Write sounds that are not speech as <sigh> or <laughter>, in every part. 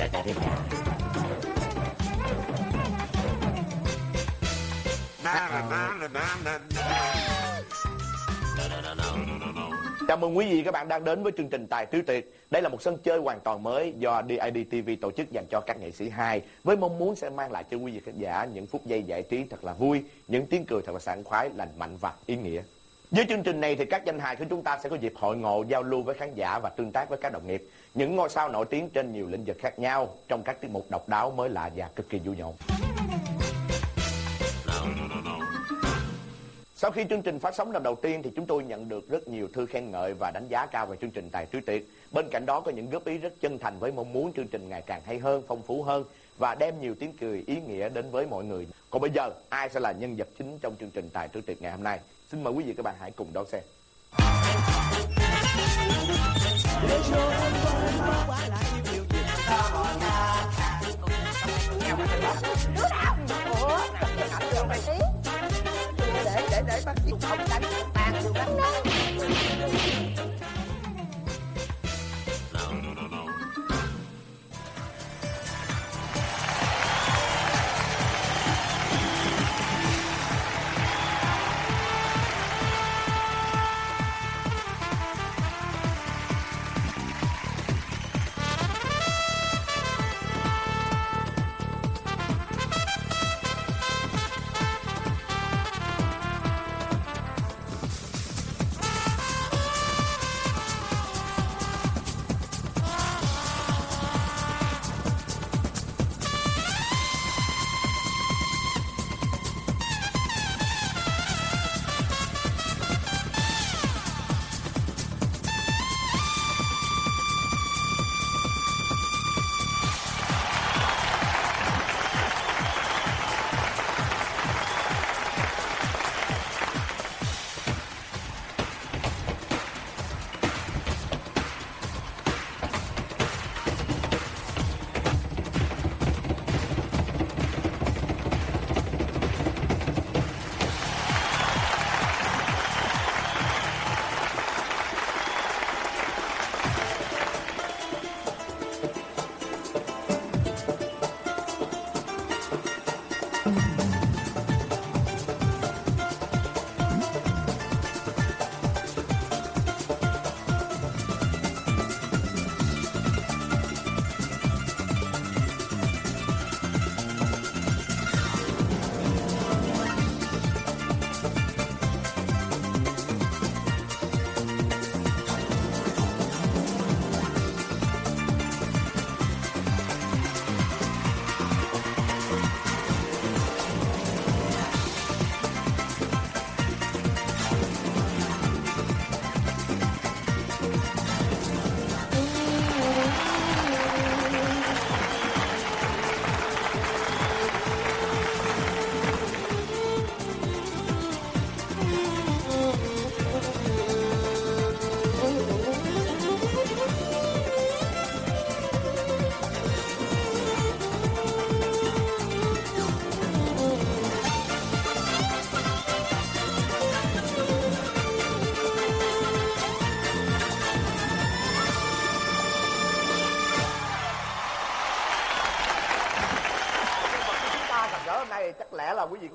Chào mừng quý vị các bạn đang đến với chương trình Tài Tứ Tuyệt. Đây là một sân chơi hoàn toàn mới do DID TV tổ chức dành cho các nghệ sĩ hai với mong muốn sẽ mang lại cho quý vị khán giả những phút giây giải trí thật là vui, những tiếng cười thật là sảng khoái, lành mạnh và ý nghĩa. Với chương trình này thì các danh hài của chúng ta sẽ có dịp hội ngộ, giao lưu với khán giả và tương tác với các đồng nghiệp. Những ngôi sao nổi tiếng trên nhiều lĩnh vực khác nhau trong các tiết mục độc đáo mới lạ và cực kỳ vui nhộn. Sau khi chương trình phát sóng lần đầu tiên thì chúng tôi nhận được rất nhiều thư khen ngợi và đánh giá cao về chương trình Tài Trí Tuyệt. Bên cạnh đó có những góp ý rất chân thành với mong muốn chương trình ngày càng hay hơn, phong phú hơn và đem nhiều tiếng cười ý nghĩa đến với mọi người. Còn bây giờ, ai sẽ là nhân vật chính trong chương trình Tài Trí Tuyệt ngày hôm nay? Xin mời quý vị các bạn hãy cùng đón xem để để để bác sĩ không đánh. Tàn được đánh. đó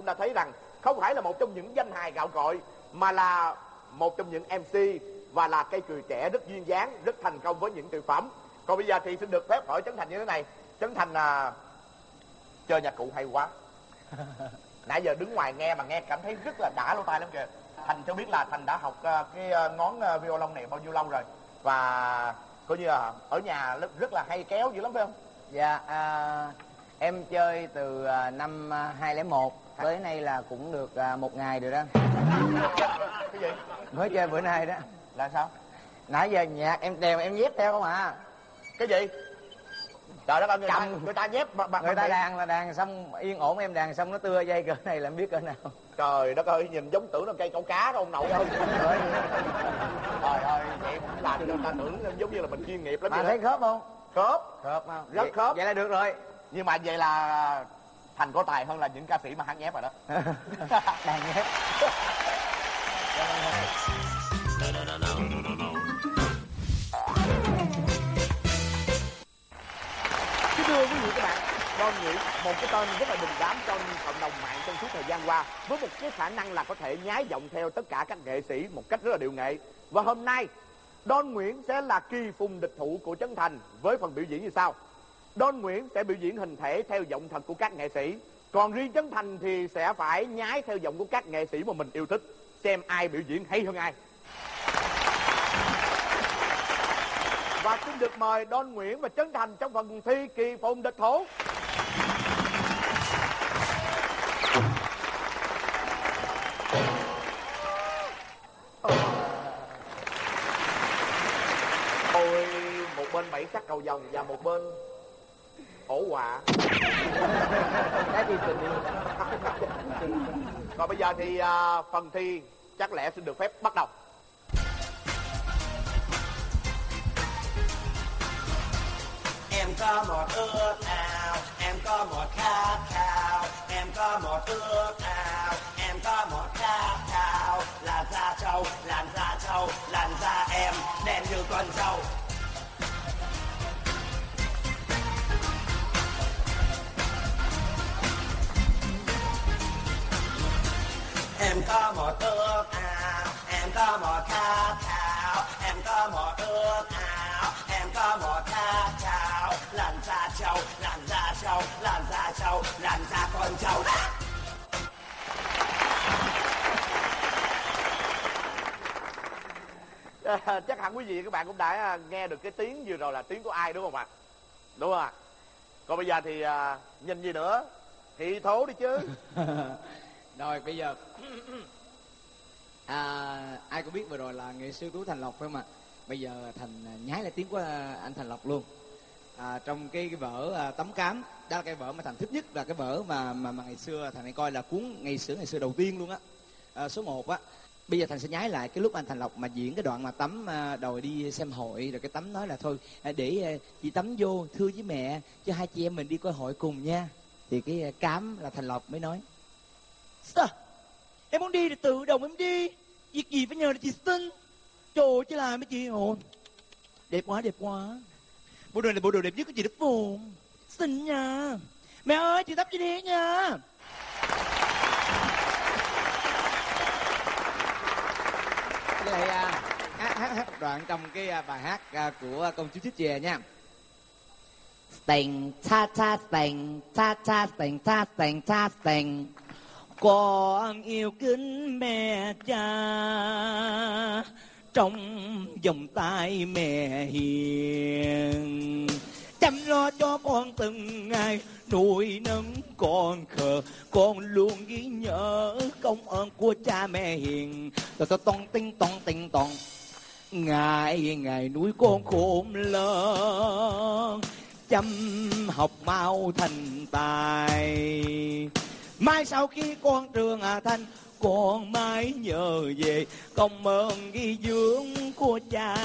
cũng đã thấy rằng không phải là một trong những danh hài gạo cội mà là một trong những MC và là cây cười trẻ rất duyên dáng, rất thành công với những tuyệt phẩm. Còn bây giờ thì xin được phép hỏi Trấn Thành như thế này. Trấn Thành à, chơi nhạc cụ hay quá. <laughs> Nãy giờ đứng ngoài nghe mà nghe cảm thấy rất là đã lỗ tai lắm kìa. Thành cho biết là Thành đã học à, cái à, ngón à, violon này bao nhiêu lâu rồi và coi như là ở nhà rất- là hay kéo dữ lắm phải không? dạ à, em chơi từ năm à, 2001 tới nay là cũng được à, một ngày rồi đó Cái gì? mới chơi bữa nay đó Là sao? nãy giờ nhạc em đèo em dép theo không à Cái gì? Trời đất ơi, người, ta, người ta nhép mà, mà, người ta đàn là đàn xong yên ổn em đàn xong nó tưa dây cỡ này là em biết cỡ nào Trời đất ơi, nhìn giống tưởng là cây câu cá đó ông nội ơi. Trời ơi, vậy cũng làm cho người ta tưởng giống như là mình chuyên nghiệp lắm mà thấy khớp không Khớp. khớp không Rất vậy, khớp. vậy là được rồi Nhưng mà vậy là Thành có tài hơn là những ca sĩ mà hát nhép rồi đó. <laughs> đàn nhép. Thưa quý vị các bạn Don Nguyễn một cái tên rất là đình đám trong cộng đồng mạng trong suốt thời gian qua với một cái khả năng là có thể nhái giọng theo tất cả các nghệ sĩ một cách rất là điệu nghệ. Và hôm nay Don Nguyễn sẽ là kỳ phùng địch thủ của Trấn Thành với phần biểu diễn như sau Don Nguyễn sẽ biểu diễn hình thể theo giọng thật của các nghệ sĩ. Còn riêng Trấn Thành thì sẽ phải nhái theo giọng của các nghệ sĩ mà mình yêu thích. Xem ai biểu diễn hay hơn ai. Và xin được mời Don Nguyễn và Trấn Thành trong phần thi kỳ phong địch thủ ôi một bên bảy sắc cầu vồng và một bên ổ quạ Cái gì tình yêu? Còn bây giờ thì uh, phần thi chắc lẽ xin được phép bắt đầu. Em có một ước ao, em có một khát khao, em có một ước ao, em có một khát khao, làn da trâu, làn da trâu, làn da em đen như con trâu. Em có một ước ao, em có một khát khao, em có một ước ao, em có một khát khao, làn da trâu, làn da trâu, làn da trâu, làn da con trâu. À, <laughs> chắc hẳn quý vị các bạn cũng đã à, nghe được cái tiếng vừa rồi là tiếng của ai đúng không ạ? Đúng không ạ? Còn bây giờ thì à, nhìn gì nữa? Thị thố đi chứ <laughs> rồi bây giờ <clears throat> à, ai cũng biết vừa rồi là nghệ sư tú thành lộc phải không ạ? Bây giờ thành à, nhái lại tiếng của à, anh thành lộc luôn. À, trong cái, cái vở à, tấm cám đó là cái vở mà thành thích nhất là cái vở mà mà, mà ngày xưa thành hay coi là cuốn ngày xưa ngày xưa đầu tiên luôn á. À, số 1 á. Bây giờ thành sẽ nhái lại cái lúc anh thành lộc mà diễn cái đoạn mà tắm à, đòi đi xem hội rồi cái tắm nói là thôi à, để à, chị tắm vô thưa với mẹ cho hai chị em mình đi coi hội cùng nha. Thì cái à, cám là thành lộc mới nói sao em muốn đi thì tự động em đi. Việc gì phải nhờ là chị xin trời ơi chứ làm mấy chị ồ đẹp quá đẹp quá. Bộ đồ này bộ đồ đẹp nhất của chị đức phồn xinh nha. Mẹ ơi chị tắm cho đi nha. Lại à, hát, hát, hát một đoạn trong cái à, bài hát à, của công chúa chích chè nha. Tình cha cha tình cha cha tình cha tình cha tình con yêu kính mẹ cha, Trong vòng tay mẹ hiền. Chăm lo cho con từng ngày, nuôi nấng con khờ. Con luôn ghi nhớ công ơn của cha mẹ hiền. Rồi ta tông tinh tông tinh tông Ngày ngày nuôi con khôn lớn, chăm học mau thành tài mai sau khi con trường à thanh, con mãi nhớ về công ơn ghi dưỡng của cha.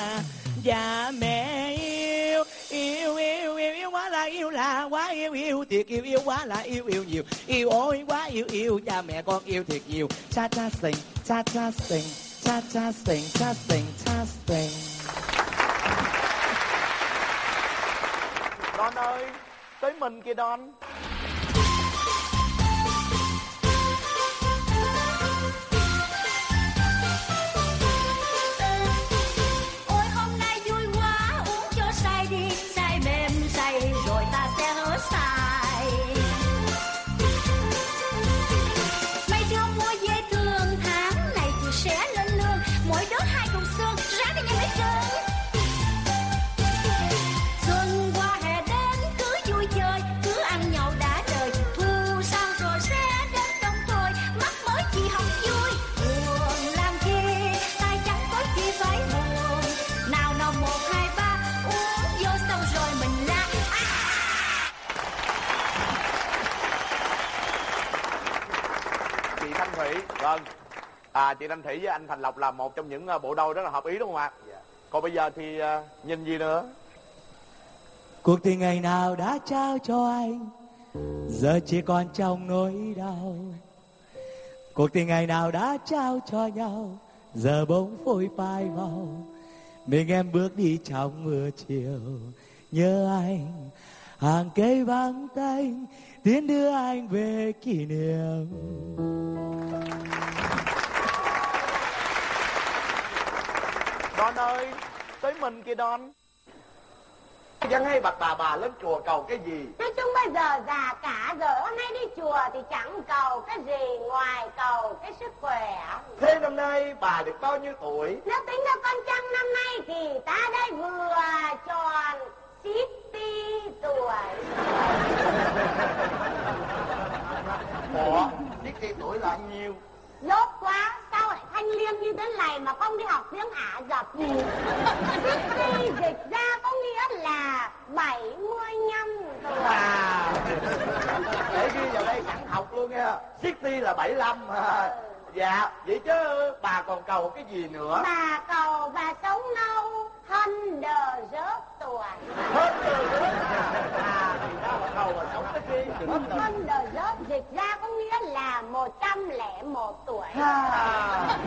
Và mẹ yêu yêu yêu yêu yêu quá là yêu là quá yêu yêu thiệt yêu yêu quá là yêu yêu nhiều. Yêu ôi quá yêu yêu cha mẹ con yêu thiệt nhiều. Cha cha sình cha cha sình cha cha sình cha sình cha sình Don ơi, tới mình kìa Don à chị Thanh Thủy với anh Thành Lộc là một trong những à, bộ đôi rất là hợp ý đúng không ạ? Còn bây giờ thì à, nhìn gì nữa? Cuộc tình ngày nào đã trao cho anh Giờ chỉ còn trong nỗi đau. Cuộc tình ngày nào đã trao cho nhau Giờ bỗng phôi phai màu Mình em bước đi trong mưa chiều Nhớ anh hàng cây vắng tay tiến đưa anh về kỷ niệm Don ơi Tới mình kìa Don. Dân hay bạch bà bà lên chùa cầu cái gì? Nói chung bây giờ già cả rồi Hôm nay đi chùa thì chẳng cầu cái gì Ngoài cầu cái sức khỏe. Thế năm nay bà được bao nhiêu tuổi? Nếu tính theo con trăng năm nay Thì ta đây vừa tròn 60 tuổi. Ủa Biết khi tuổi là nhiêu? Dốt quá Liêm như thế này Mà không đi học tiếng Ả Rập gì? Sixty dịch ra có nghĩa là 75 tuổi À Để ghi vào đây sẵn học luôn nha. City là 75 à. Dạ Vậy chứ bà còn cầu cái gì nữa? Bà cầu và sống lâu Hơn đờ rớt tuổi Hết rồi nữa À ra là cầu mà sống cái gì Hết rồi Hơn đờ rớt dịch ra có nghĩa là 101 tuổi. À,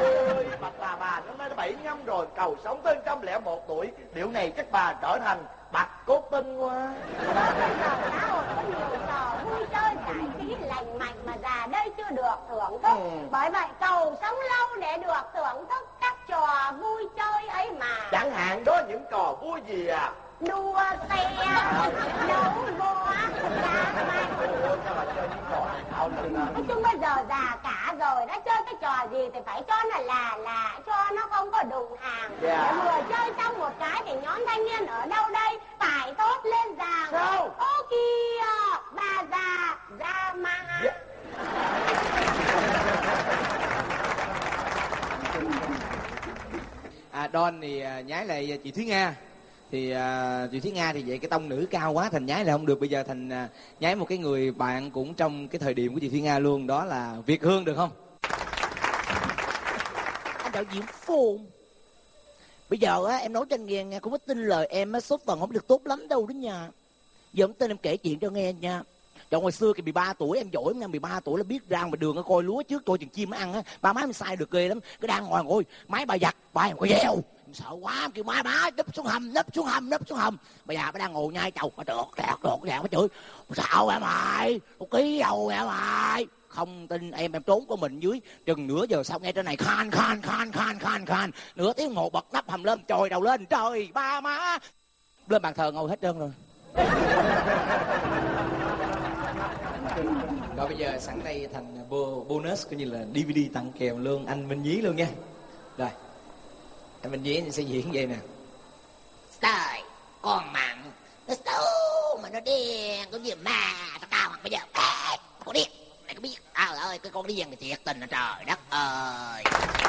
ôi, bạch bà bà năm nay đã 75 rồi cầu sống tới 101 tuổi. Điều này chắc bà trở thành bạch cốt tinh quá. Bây giờ xã hội có nhiều trò vui chơi giải trí lành mạnh mà già đây chưa được thưởng thức. Ừ. Bởi vậy cầu sống lâu để được thưởng thức các trò vui chơi ấy mà. Chẳng hạn đó những trò vui gì à Đua xe, đấu võ, à chung bây giờ già cả rồi đã chơi cái trò gì thì phải cho là là là cho nó không có đụng hàng Dạ. Để vừa chơi xong một cái thì nhóm thanh niên ở đâu đây phải tốt lên rằng Sao? Ô kìa bà già ra ma Dạ. à, Don thì à, nhái lại chị Thúy Nga thì à, chị Thúy Nga thì vậy cái tông nữ cao quá thành nhái là không được. Bây giờ thành à, nhái một cái người bạn cũng trong cái thời điểm của chị Thúy Nga luôn đó là Việt Hương được không? Anh đạo diễn phồn bây giờ á em nói cho anh nghe nghe cũng có tin lời em á số phận không được tốt lắm đâu đó nha. Giờ ông tin em kể chuyện cho nghe nha. Trời hồi xưa kỳ 13 tuổi em giỏi nha. 13 tuổi là biết ra ngoài đường á, coi lúa trước coi chừng chim ăn á. Ba má em sai được ghê lắm. Cái đang ngồi ngồi máy bà giặt bà em có dèo sợ quá kêu má má, nấp xuống hầm, nấp xuống hầm, nấp xuống hầm. Bây giờ mới đang ngồi nhai chầu mà được, đẹp được, đẹp mới chửi. Sao em mày một ký đầu em mày không tin em em trốn của mình dưới chừng nửa giờ sau nghe trên này, khan khan khan khan khan khan. Nửa tiếng một bật nắp hầm lên trồi đầu lên, trời ba má. Lên bàn thờ ngồi hết trơn rồi. <laughs> Rồi bây giờ sẵn đây thành bonus coi như là DVD tặng kèm luôn anh Minh Nhí luôn nha. Rồi. Minh Nhí sẽ diễn vậy nè. Trời con mặn. Nó xấu mà nó đen có gì mà tao cao mặt bây giờ. Ê, con điên. Mày có biết? Trời ơi cái con điên này thiệt tình là trời đất ơi. À,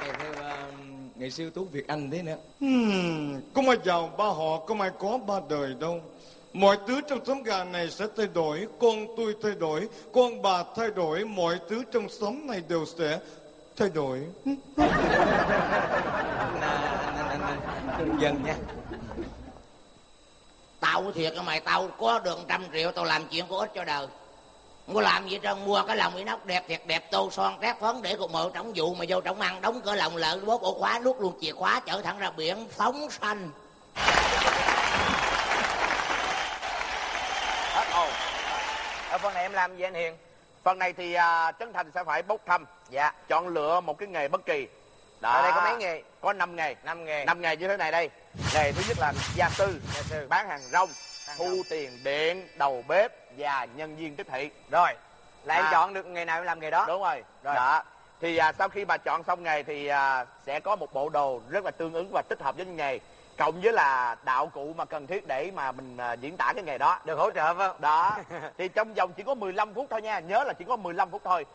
à, theo à, nghệ sư tú Việt Anh thế nữa Hmm, có ai giàu ba họ, có ai có ba đời đâu. Mọi thứ trong xóm gà này sẽ thay đổi, con tôi thay đổi, con bà thay đổi, mọi thứ trong xóm này đều sẽ thay đổi. Nè, dân anh, anh, dần nha. Tao thiệt mày tao có được trăm triệu tao làm chuyện có ích cho đời. Không có làm gì trơn mua cái lòng inox đẹp thiệt đẹp tô son trát phấn để cục mộ trong vụ mà vô trong ăn đóng cửa lòng lợn bóp ổ khóa nuốt luôn chìa khóa chở thẳng ra biển phóng sanh hết ồn ở phần này em làm gì anh hiền? Phần này thì à, trấn thành sẽ phải bốc thăm. Dạ. Chọn lựa một cái nghề bất kỳ. Đó. Ở đây có mấy nghề? có năm nghề. Năm nghề. Năm nghề như thế này đây. Nghề thứ nhất là gia sư, Gia sư. bán hàng rong Hàng thu rong. tiền điện đầu bếp và nhân viên tiếp thị. Rồi. Là em À. chọn được nghề nào em làm nghề đó? Đúng rồi. Rồi. đó. Thì à, sau khi bà chọn xong nghề thì à, sẽ có một bộ đồ rất là tương ứng và thích hợp với nghề cộng với là đạo cụ mà cần thiết để mà mình à, diễn tả cái nghề đó. Được hỗ trợ phải không đó. <laughs> Thì trong vòng chỉ có 15 phút thôi nha. Nhớ là chỉ có 15 phút thôi.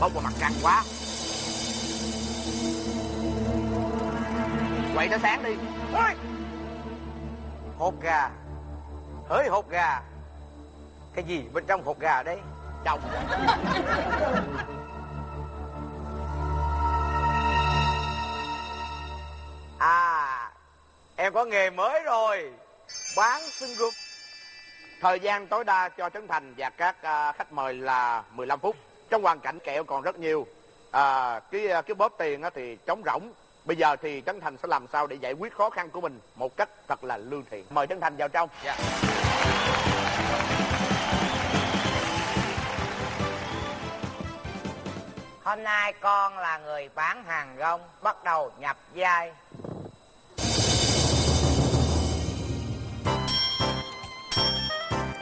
Bông vào mặt căng quá. Quậy tới sáng đi. Ôi! hột gà. Hỡi hột gà. Cái gì bên trong hột gà đấy? Chồng <laughs> à em có nghề mới rồi. Bán xương gục thời gian tối đa cho trấn thành và các à, khách mời là 15 phút. Trong hoàn cảnh kẹo còn rất nhiều. À, cái à, cái bóp tiền á thì trống rỗng. Bây giờ thì trấn thành sẽ làm sao để giải quyết khó khăn của mình một cách thật là lương thiện. Mời trấn thành vào trong. Dạ. Hôm nay con là người bán hàng rong Bắt đầu nhập vai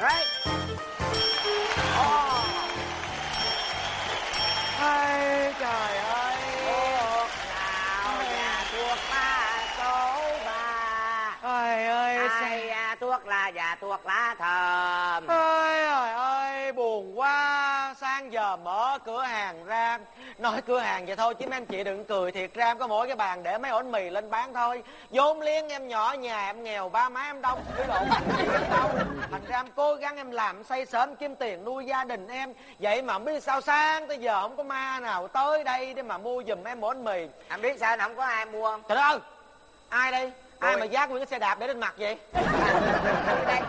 Right. Oh. Ây, trời ơi. Thuốc nào và thuốc lá số ba. Trời ơi Ai à, thuốc lá và thuốc lá thơm. Ơi trời ơi buồn quá. Sáng giờ mở cửa hàng ra nói cửa hàng vậy thôi chứ mấy anh chị đừng cười thiệt ra em có mỗi cái bàn để mấy ổ mì lên bán thôi. Vốn liếng em nhỏ nhà em nghèo ba má em đông cái em đâu. Thành ra em cố gắng em làm xây sớm kiếm tiền nuôi gia đình em. Vậy mà không biết sao sáng tới giờ không có ma nào tới đây để mà mua giùm em ổ mì. Anh biết sao không có ai mua không? trời ơi ai đây? Ai Tôi. mà giác nguyên cái xe đạp để lên mặt vậy? Đây.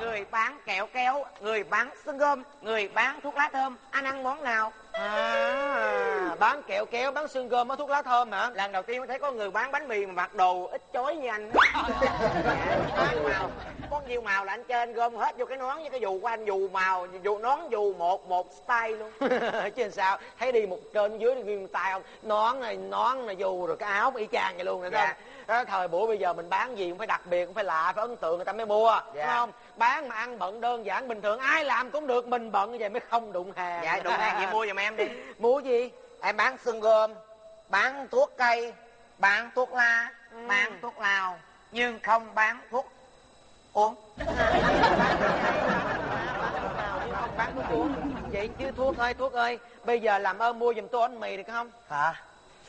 Người bán kẹo kéo người bán xương gôm người bán thuốc lá thơm anh ăn món nào à bán kẹo kéo bán xương gôm bán thuốc lá thơm hả? Lần đầu tiên mới thấy có người bán bánh mì mà mặc đồ ít chói như anh. <laughs> Bán màu. Có nhiều màu là anh trên gom hết vô cái nón với cái dù của anh dù màu dù nón dù một một style luôn. <laughs> Chứ làm sao? Thấy đi một trên dưới đi nguyên tay không nón này nón này dù rồi cái áo y chang vậy luôn nè Dạ. không đó, thời buổi bây giờ mình bán gì cũng phải đặc biệt cũng phải lạ phải ấn tượng người ta mới mua Dạ. đúng không? Bán mà ăn bận đơn giản bình thường ai làm cũng được mình bận như vậy mới không đụng hàng. Dạ đụng hàng vậy mua giùm em đi. Mua gì? Em bán xương gôm bán thuốc cây bán thuốc la bán thuốc lào nhưng không bán thuốc uống. <laughs> Không bán thuốc uống. Vậy chứ thuốc ơi thuốc ơi bây giờ làm ơn mua giùm tôi bánh mì được không? Hả?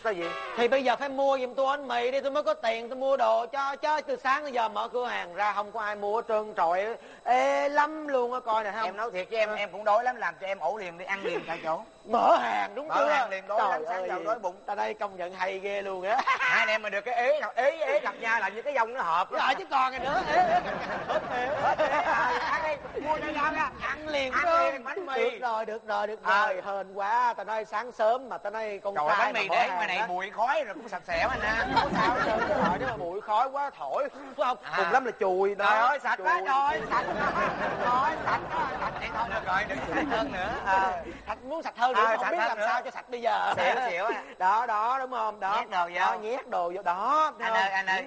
Sao vậy? Thì bây giờ phải mua giùm tôi bánh mì đi tôi mới có tiền tôi mua đồ cho cho từ sáng tới giờ mở cửa hàng ra không có ai mua trơn trọi ê lắm luôn á coi nè thấy em không nói thiệt với em em cũng đói lắm làm cho em ổ liền đi ăn liền tại chỗ mở hàng đúng Mở chưa? hàng liền, đói lắm, sáng giờ đói bụng. ta đây công nhận hay ghê luôn á. <laughs> Hai anh em mà được cái ý ý ý gặp nhau là như cái dông nó hợp. Rồi chứ còn nữa. Ê, ê, hết ăn mua cho nhau ra ăn liền Ăn luôn. liền bánh mì. được rồi được rồi được À. rồi. Hên quá tao nói sáng sớm mà tao nói con trời trai bánh mì mà để ngoài này mùi khói rồi cũng sạch sẻo anh ha không sao hết trơn nếu mà bụi khói quá thổi phải không. À. cùng lắm là chùi đó. Trời ơi sạch quá trời sạch rồi sạch sạch. Vậy thôi được rồi đừng sạch hơn nữa. À, sạch muốn sạch hơn nữa À, mà không? biết hơn làm nữa. sao cho sạch bây giờ. Xỉu, xỉu à. đó đó đúng không? Đó. Nhét đồ vô. Đó, nhét đồ vô. Đó anh ơi anh ơi.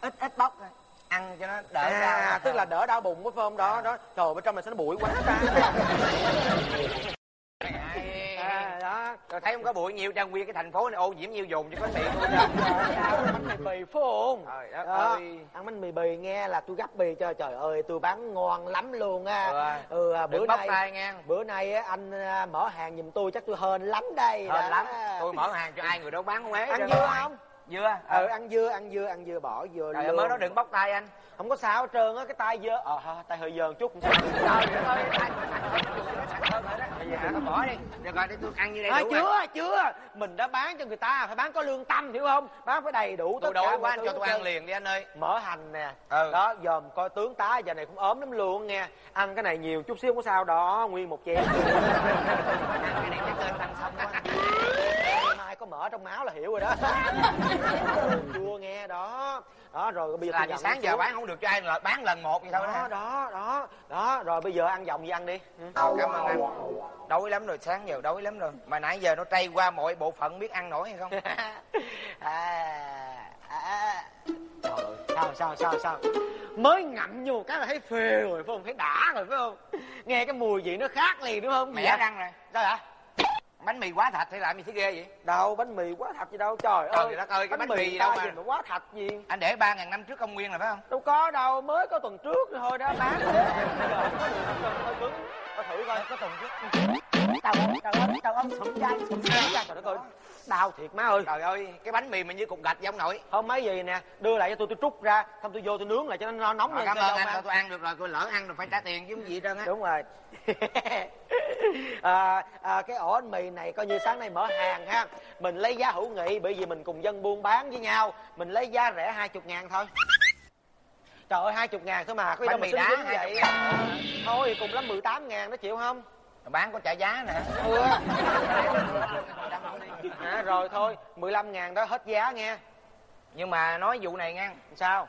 Ít ít bóc. Thôi ăn cho nó đỡ à, ra tức là đỡ đau bụng phải không đó đó. Trời bên trong này sao nó bụi quá ta. à, <laughs> đó. Rồi thấy không có bụi nhiều trang nguyên cái thành phố này ô nhiễm nhiều dùng cho bánh mì tôi bánh mì bì phải không? Trời đất Đó, ơi. ăn bánh mì bì nghe là tôi gấp bì cho trời ơi tôi bán ngon lắm luôn á. Ừ. ừ, à, bữa nay tay nghe bữa nay á, anh à, mở hàng giùm tôi chắc tôi hên lắm đây hên đó. lắm. Tôi mở hàng cho ai người đó bán quế ăn dưa không? Dưa ừ ăn dưa ăn dưa ăn dưa bỏ dưa trời luôn. mới nói đừng bóc tay anh. Không có sao hết trơn á cái tay dơ ờ ha, tay hơi dơ chút. Cũng sao trời ơi tay tôi sạch hơn dùng nó sạch giờ hả bỏ đi. Được rồi để tôi ăn như đây à, đủ rồi. chưa chưa mình đã bán cho người ta phải bán có lương tâm hiểu không? Bán phải đầy đủ tôi đói quá anh cho tôi ăn liền đi anh ơi. Mỡ hành nè. Ừ. đó dòm coi tướng tá giờ này cũng ốm lắm luôn nghe ăn cái này nhiều chút xíu không có sao đó nguyên một chén. Ăn <laughs> cái này cái tăng xong quá mai có mỡ trong máu là hiểu rồi đó. <laughs> Chua nghe đó đó rồi bây giờ là sáng giờ bán không được cho ai là bán lần một vậy thôi đó. Đó đó đó rồi bây giờ ăn vòng gì ăn đi. Ừ. Ờ, cảm ơn anh đói lắm rồi sáng giờ đói lắm rồi. Mà nãy giờ nó trây qua mọi bộ phận biết ăn nổi hay không? <laughs> À, à. Trời ơi, sao sao sao sao? Mới ngậm vô cái là thấy phê rồi phải không? Thấy đã rồi phải không? Nghe cái mùi vị nó khác liền đúng không? Mẹ răng rồi. Sao hả bánh mì quá thạch hay làm gì thế ghê vậy? Đâu bánh mì quá thật gì đâu trời Trời ơi. đất ơi, cái bánh mì người gì ta đâu mà- mà quá thật gì? Anh để ba ngàn năm trước công nguyên là phải không? Đâu có đâu mới có tuần trước thôi đó bán hết. Hơi cứng coi thử coi. Có tuần trước tao trời ơi tao ông sụn chai sụn chai trời đất ơi đau. Thiệt má ơi. Trời ơi cái bánh mì mà như cục gạch vậy ông nội. Không mấy gì nè đưa lại cho tôi tôi trút ra xong tôi vô tôi nướng lại cho nó nóng Rồi, lên cảm ơn anh. ăn. tôi ăn được rồi tôi lỡ ăn rồi phải trả tiền chứ không gì hết trơn á. Đúng rồi. <laughs> À, à, cái ổ bánh mì này coi như sáng nay mở hàng ha. Mình lấy giá hữu nghị bởi vì mình cùng dân buôn bán với nhau. Mình lấy giá rẻ hai chục ngàn thôi. Trời ơi hai chục ngàn thôi mà có gì đâu mà dính 20 vậy. thôi cùng lắm 18 ngàn đó chịu không bán có trả giá nè. Ừ à, rồi thôi 15 ngàn đó hết giá nghe nhưng mà nói vụ này nghe sao?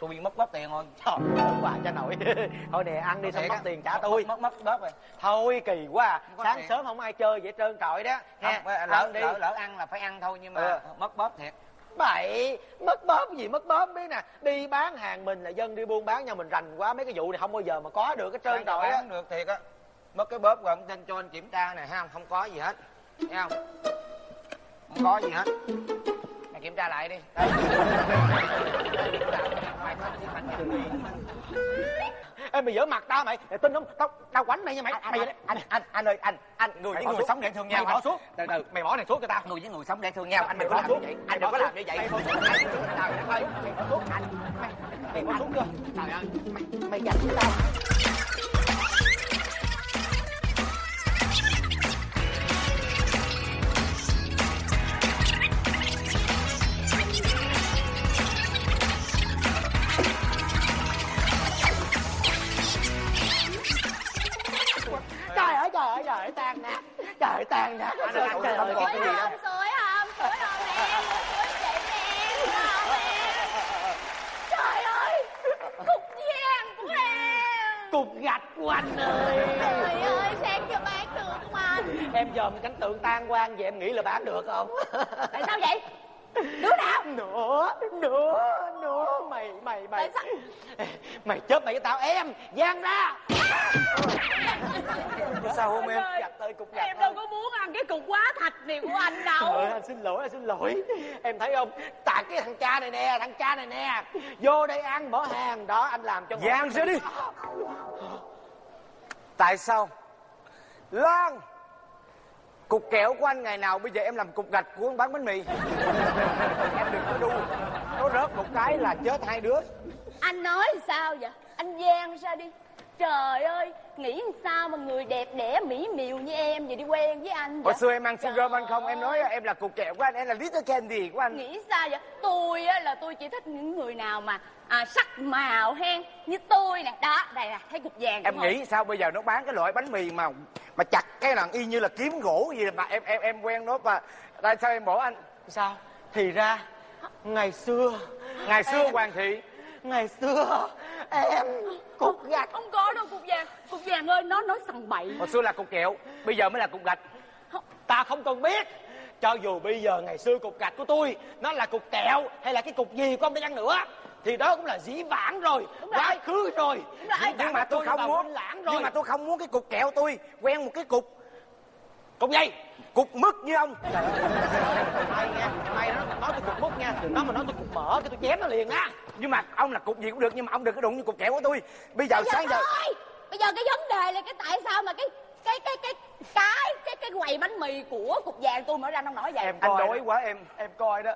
Tôi bị mất bóp tiền rồi. Trời ơi quá cho nổi <laughs> thôi nè ăn đi xong Thiệt mất tiền trả tôi. mất- mất bóp rồi. thôi kỳ quá. À. Sáng tiền. sớm không ai chơi vậy trơn trọi đó. Nghe lỡ, ăn đi. lỡ, lỡ ăn là phải ăn thôi nhưng mà Ừ. mất bóp thiệt. Bậy mất bóp gì mất bóp biết nè. Đi bán hàng mình là dân đi buôn bán nhau mình rành quá mấy cái vụ này không bao giờ mà có được cái trơn trọi á. được thiệt á mất cái bóp rồi ông tên cho anh kiểm tra này thấy không không có gì hết. Thấy không? Không có gì hết. Mày kiểm tra lại đi. Ê mày giở mặt tao mày. Mày tin không tao tao quánh mày nha mày. Anh, mày anh, anh, anh, anh ơi anh anh. Người với người sống để thương nhau mày bỏ xuống. Từ từ. Mày bỏ này xuống cho tao. Người với người sống để thương nhau. Anh mày đừng có làm như vậy. Anh đừng có làm như vậy. mày bỏ xuống. Mày bỏ xuống. anh mày mày bỏ xuống. Chưa trời ơi. Mày mày với tao trời trời tan nát trời tan nát. Anh trời ơi, ơi không còn cái gì đâu. sủi không sủi không em sủi chị em trời ơi cục vàng của em. Cục gạch của anh ơi. Trời ơi sáng cho bán được không anh em dòm cảnh tượng tan quang vậy em nghĩ là bán được không? Tại sao vậy đứa nào? Nữa nữa nữa mày mày mày. Tại mày chớp mày với tao em. Giang ra. Sao không em? Gạch ơi. Cục gạch em đâu có muốn ăn cái cục quá thạch này của anh đâu. Trời ơi, anh xin lỗi, anh xin lỗi. Em thấy không, tạt cái thằng cha này nè, thằng cha này nè. Vô đây ăn mở hàng, đó anh làm cho Giang ra đi. tại sao? Lan cục kẹo của anh ngày nào bây giờ em làm cục gạch của anh bán bánh mì? Em đừng có đu. Nó rớt một cái là chết hai đứa. Anh nói sao vậy? Anh gian ra đi trời ơi nghĩ sao mà người đẹp đẽ mỹ miều như em vậy đi quen với anh hồi vậy? xưa em ăn sugar anh không? Em nói em là cục kẹo của anh em là little candy của anh? Nghĩ sao vậy? Tôi á là tôi chỉ thích những người nào mà à, sắc màu hen như tôi nè. Đó đây nè thấy cục vàng em nghĩ sao bây giờ nó bán cái loại bánh mì mà mà chặt cái là y như là kiếm gỗ gì mà em em em quen nó mà tại sao em bỏ anh? Sao, thì ra Ngày xưa ngày xưa hoàng thị Ngày xưa Em cục gạch. không có đâu cục vàng. Cục vàng ơi nó nói sằng bậy. Hồi xưa là cục kẹo bây giờ mới là cục gạch. Ta không cần biết. Cho dù bây giờ ngày xưa cục gạch của tôi Nó là cục kẹo hay là cái cục gì của ông đi chăng nữa Thì đó cũng là dĩ vãng rồi Đúng. Quá khứ rồi. Đúng nhưng mà tôi không muốn lãng rồi? nhưng mà tôi không muốn cái cục kẹo tôi quen một cái cục Cục gì? Cục mứt như ông. Mày nha Mày nó nói tôi cục mút nha. Nó mà nói tôi cục mỡ Cái tôi chém nó liền á. Nhưng mà ông là cục gì cũng được nhưng mà ông đừng có đụng như cục kẹo của tôi. Bây giờ bây giờ sáng giờ thôi bây giờ cái vấn đề là cái tại sao mà cái cái cái cái cái cái cái quầy bánh mì của cục vàng tôi mở ra nông nổi vậy. Em anh coi đói đó. quá em Em coi đó.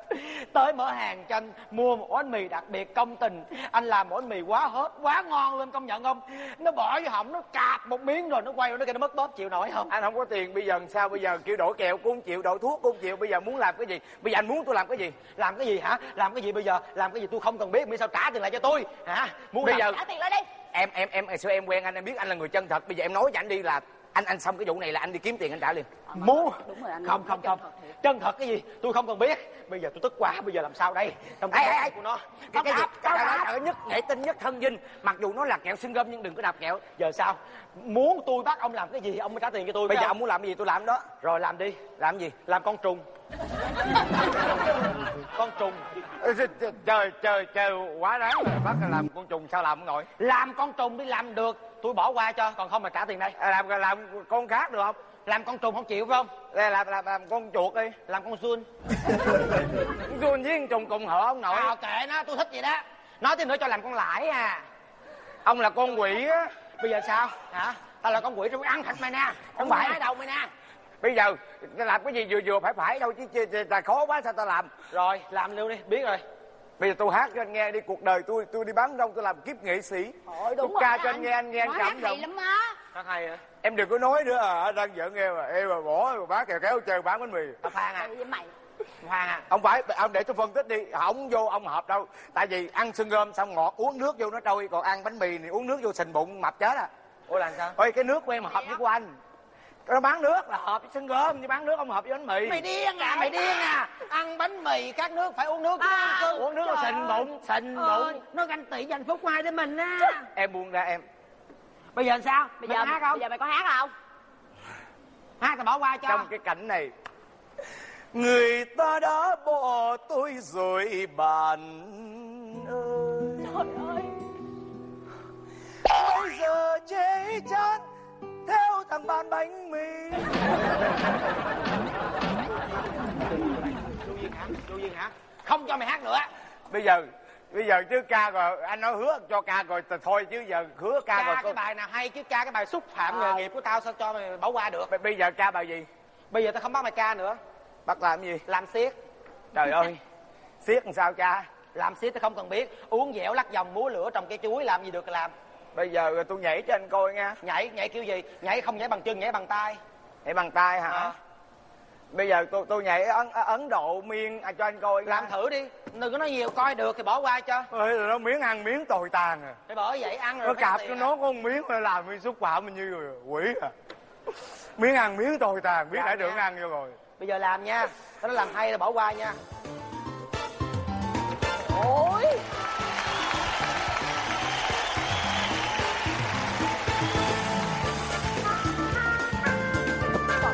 Tới mở hàng cho anh Mua một bánh mì đặc biệt công tình. Anh làm bánh mì quá hết Quá ngon luôn công nhận không? Nó bỏ vô họng Nó cạp một miếng rồi Nó quay nó kêu nó mất bóp chịu nổi không? Anh không có tiền bây giờ sao? Bây giờ kêu đổi kẹo cũng chịu đổi thuốc cũng chịu. Bây giờ muốn làm cái gì? Bây giờ anh muốn tôi làm cái gì? Làm cái gì hả? Làm cái gì bây giờ? Làm cái gì tôi không cần biết Miễn sao trả tiền lại cho tôi. Hả? Muốn Bây làm- giờ- trả tiền lại đi. Em em em ngày xưa em quen anh? Em biết anh là người chân thật. Bây giờ em nói với anh đi là anh anh xong cái vụ này là anh đi kiếm tiền anh trả liền. Muốn đúng rồi anh Không không không. Chân thật cái gì? Tôi không cần biết. Bây giờ tôi tức quá Bây giờ làm sao đây? Trong cái ê. của nó. Cái cái gì? đạp, cái đạp. nhất nghệ tinh nhất thân dinh. Mặc dù nó là kẹo xương gâm nhưng đừng có đạp kẹo. Giờ sao? Muốn tôi bắt ông làm cái gì Ông mới trả tiền cho tôi bây giờ không? ông muốn làm cái gì tôi làm đó. Rồi làm đi. Làm gì? Làm con trùng. <laughs> Con trùng. Trời- trời trời quá đáng rồi. Bắt là làm con trùng sao làm ông nội Làm con trùng đi làm được Tôi bỏ qua cho Còn không mà trả tiền đây. À, làm làm con khác được không? Làm con trùng không chịu phải không? Làm làm làm, làm con chuột đi. Làm con xuân Run <laughs> với con trùng cùng họ ông nội? À kệ nó tôi thích vậy đó. Nói thêm nữa cho làm con lãi à. Ông là con quỷ á. Bây giờ sao? Hả? Tao là con quỷ tôi ăn thịt mày nè. Không phải. đâu mày nè. Bây giờ làm cái gì vừa vừa phải phải đâu chứ, là khó quá sao tao làm? Rồi làm luôn đi biết rồi bây giờ tôi hát cho anh nghe đi cuộc đời tôi tôi đi bán rong tôi làm kiếp nghệ sĩ. Ôi tôi đúng ca rồi cho anh nghe anh nghe anh cảm động. lắm á. Hát hay hả? Em đừng có nói nữa à đang giận em mà em mà bỏ mà bán kẹo kéo chơi bán bánh mì. Tao Phan à. Với mày. Phan à. Không phải ông để tôi phân tích đi không vô ông hợp đâu. Tại vì ăn xương gôm xong ngọt uống nước vô nó trôi còn ăn bánh mì thì uống nước vô sình bụng mập chết à. Ủa làm sao? Ôi cái nước của em hợp với của anh nó bán nước là hợp với sân gôm chứ bán nước không hợp với bánh mì. Mày điên à? Mày điên à? Ăn bánh mì các nước phải uống nước chứ À, ăn uống nước nó sình bụng sình Ờ, bụng. nó ganh tị giành phút ngoài để mình á. Em buông ra em. Bây giờ sao? Bây Mày giờ hát không? bây giờ mày có hát không? Hát thì bỏ qua cho. Trong cái cảnh này người ta đã bỏ tôi rồi bạn ơi. Trời ơi. Bây giờ chê chán thằng bạn bánh mì. Vô duyên hả vô duyên hả không cho mày hát nữa. Bây giờ bây giờ chứ ca rồi anh nói hứa cho ca rồi thôi chứ giờ hứa ca, ca rồi cái bài nào hay chứ ca cái bài xúc phạm nghề nghiệp của tao sao cho mày bỏ qua được? B- bây giờ ca bài gì? Bây giờ tao không bắt mày ca nữa. Bắt làm gì? Làm xiết trời ơi. Siết làm sao cha làm xiết tao không cần biết. Uống dẻo lắc vòng múa lửa trong cây chuối làm gì được làm bây giờ tôi nhảy cho anh coi nha. Nhảy nhảy kiểu gì? Nhảy không nhảy bằng chân nhảy bằng tay. Nhảy bằng tay hả? Ờ. bây giờ tôi tôi nhảy ấn ấn độ miên à, cho anh coi làm thử đi. Đừng có nói nhiều coi được thì bỏ qua cho. Ơi nó miếng ăn miếng tồi tàn à. Thì bỏ vậy ăn rồi nó cạp cho à. nó có một miếng mà làm mình xúc phạm mình như rồi quỷ à. Miếng ăn miếng tồi tàn biết đã được ăn vô rồi. Bây giờ làm nha. Nó làm hay thì bỏ qua nha. Ôi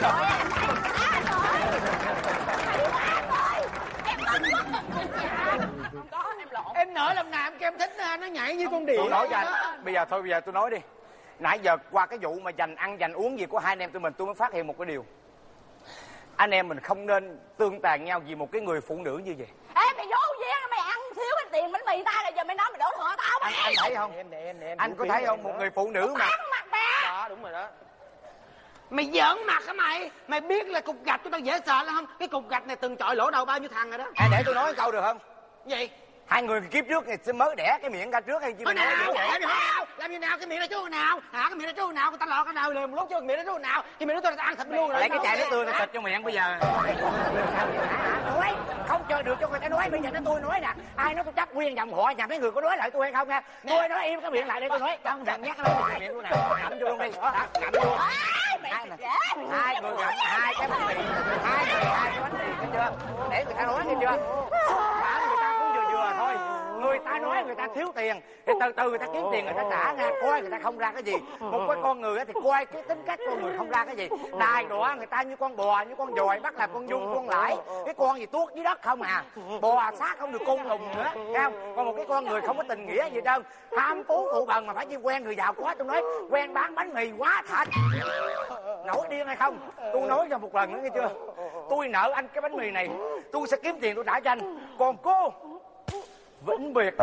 ơi em tin quá không có em lộn em nở lòng nào em kêu em thích nó nó nhảy như con đĩa tôi nói cho anh bây giờ thôi bây giờ tôi nói đi. Nãy giờ qua cái vụ mà dành ăn dành uống gì của hai anh em tụi mình tôi mới phát hiện một cái điều. Anh em mình không nên tương tàn nhau vì một cái người phụ nữ như vậy. Ê mày vô duyên mày ăn thiếu cái tiền bánh mì tao rồi giờ mày nói mày đổ thừa tao anh, anh thấy không? Em để em em anh có thấy không? một người phụ nữ mà. Bán mặt đó đúng rồi đó mày giỡn mặt hả mày? Mày biết là cục gạch của tao dễ sợ lắm không? Cái cục gạch này từng chọi lỗ đầu bao nhiêu thằng rồi đó? À, để tôi nói câu được không? Gì hai người kiếp trước sẽ mới đẻ cái miệng ra trước hay Cái mà nói vậy làm gì nào. Làm gì nào cái miệng này chú nào? Hả cái miệng này chú nào? Người ta lọt cái nào liền một lúc chứ cái miệng này chú nào? Cái miệng đó tôi ăn thịt luôn rồi. Lấy cái chai nước tương nó xịt cho miệng bây giờ. Nói không chơi được cho người ta nói bây giờ nó tôi nói nè. Ai nói tôi chắc nguyên dòng họ nhà mấy người có nói lại tôi hay không nha? Tôi nói im cái miệng lại để tôi nói. Không đừng nhắc cái miệng tôi nè. Ngậm vô luôn đi. Ngậm mày hai người hai cái bánh mì. Hai người hai cái bánh mì. Thấy chưa? Để người ta nói nghe chưa xúc phạm người ta cũng vừa vừa thôi người ta ta thiếu tiền thì từ từ người ta kiếm tiền người ta trả ra coi người ta không ra cái gì. Một cái con người thì coi cái tính cách con người không ra cái gì. Đài đọa người ta như con bò như con dòi bắt làm con dung con lãi cái con gì tuốt dưới đất không à. Bò sát không được côn trùng nữa thấy không? Còn một cái con người không có tình nghĩa gì đâu. Ham phú thụ bần mà phải đi quen người giàu quá tôi nói quen bán bánh mì quá thật. Nổi điên hay không? Tôi nói cho một lần nữa nghe chưa? Tôi nợ anh cái bánh mì này tôi sẽ kiếm tiền tôi trả cho anh. Còn cô vĩnh biệt.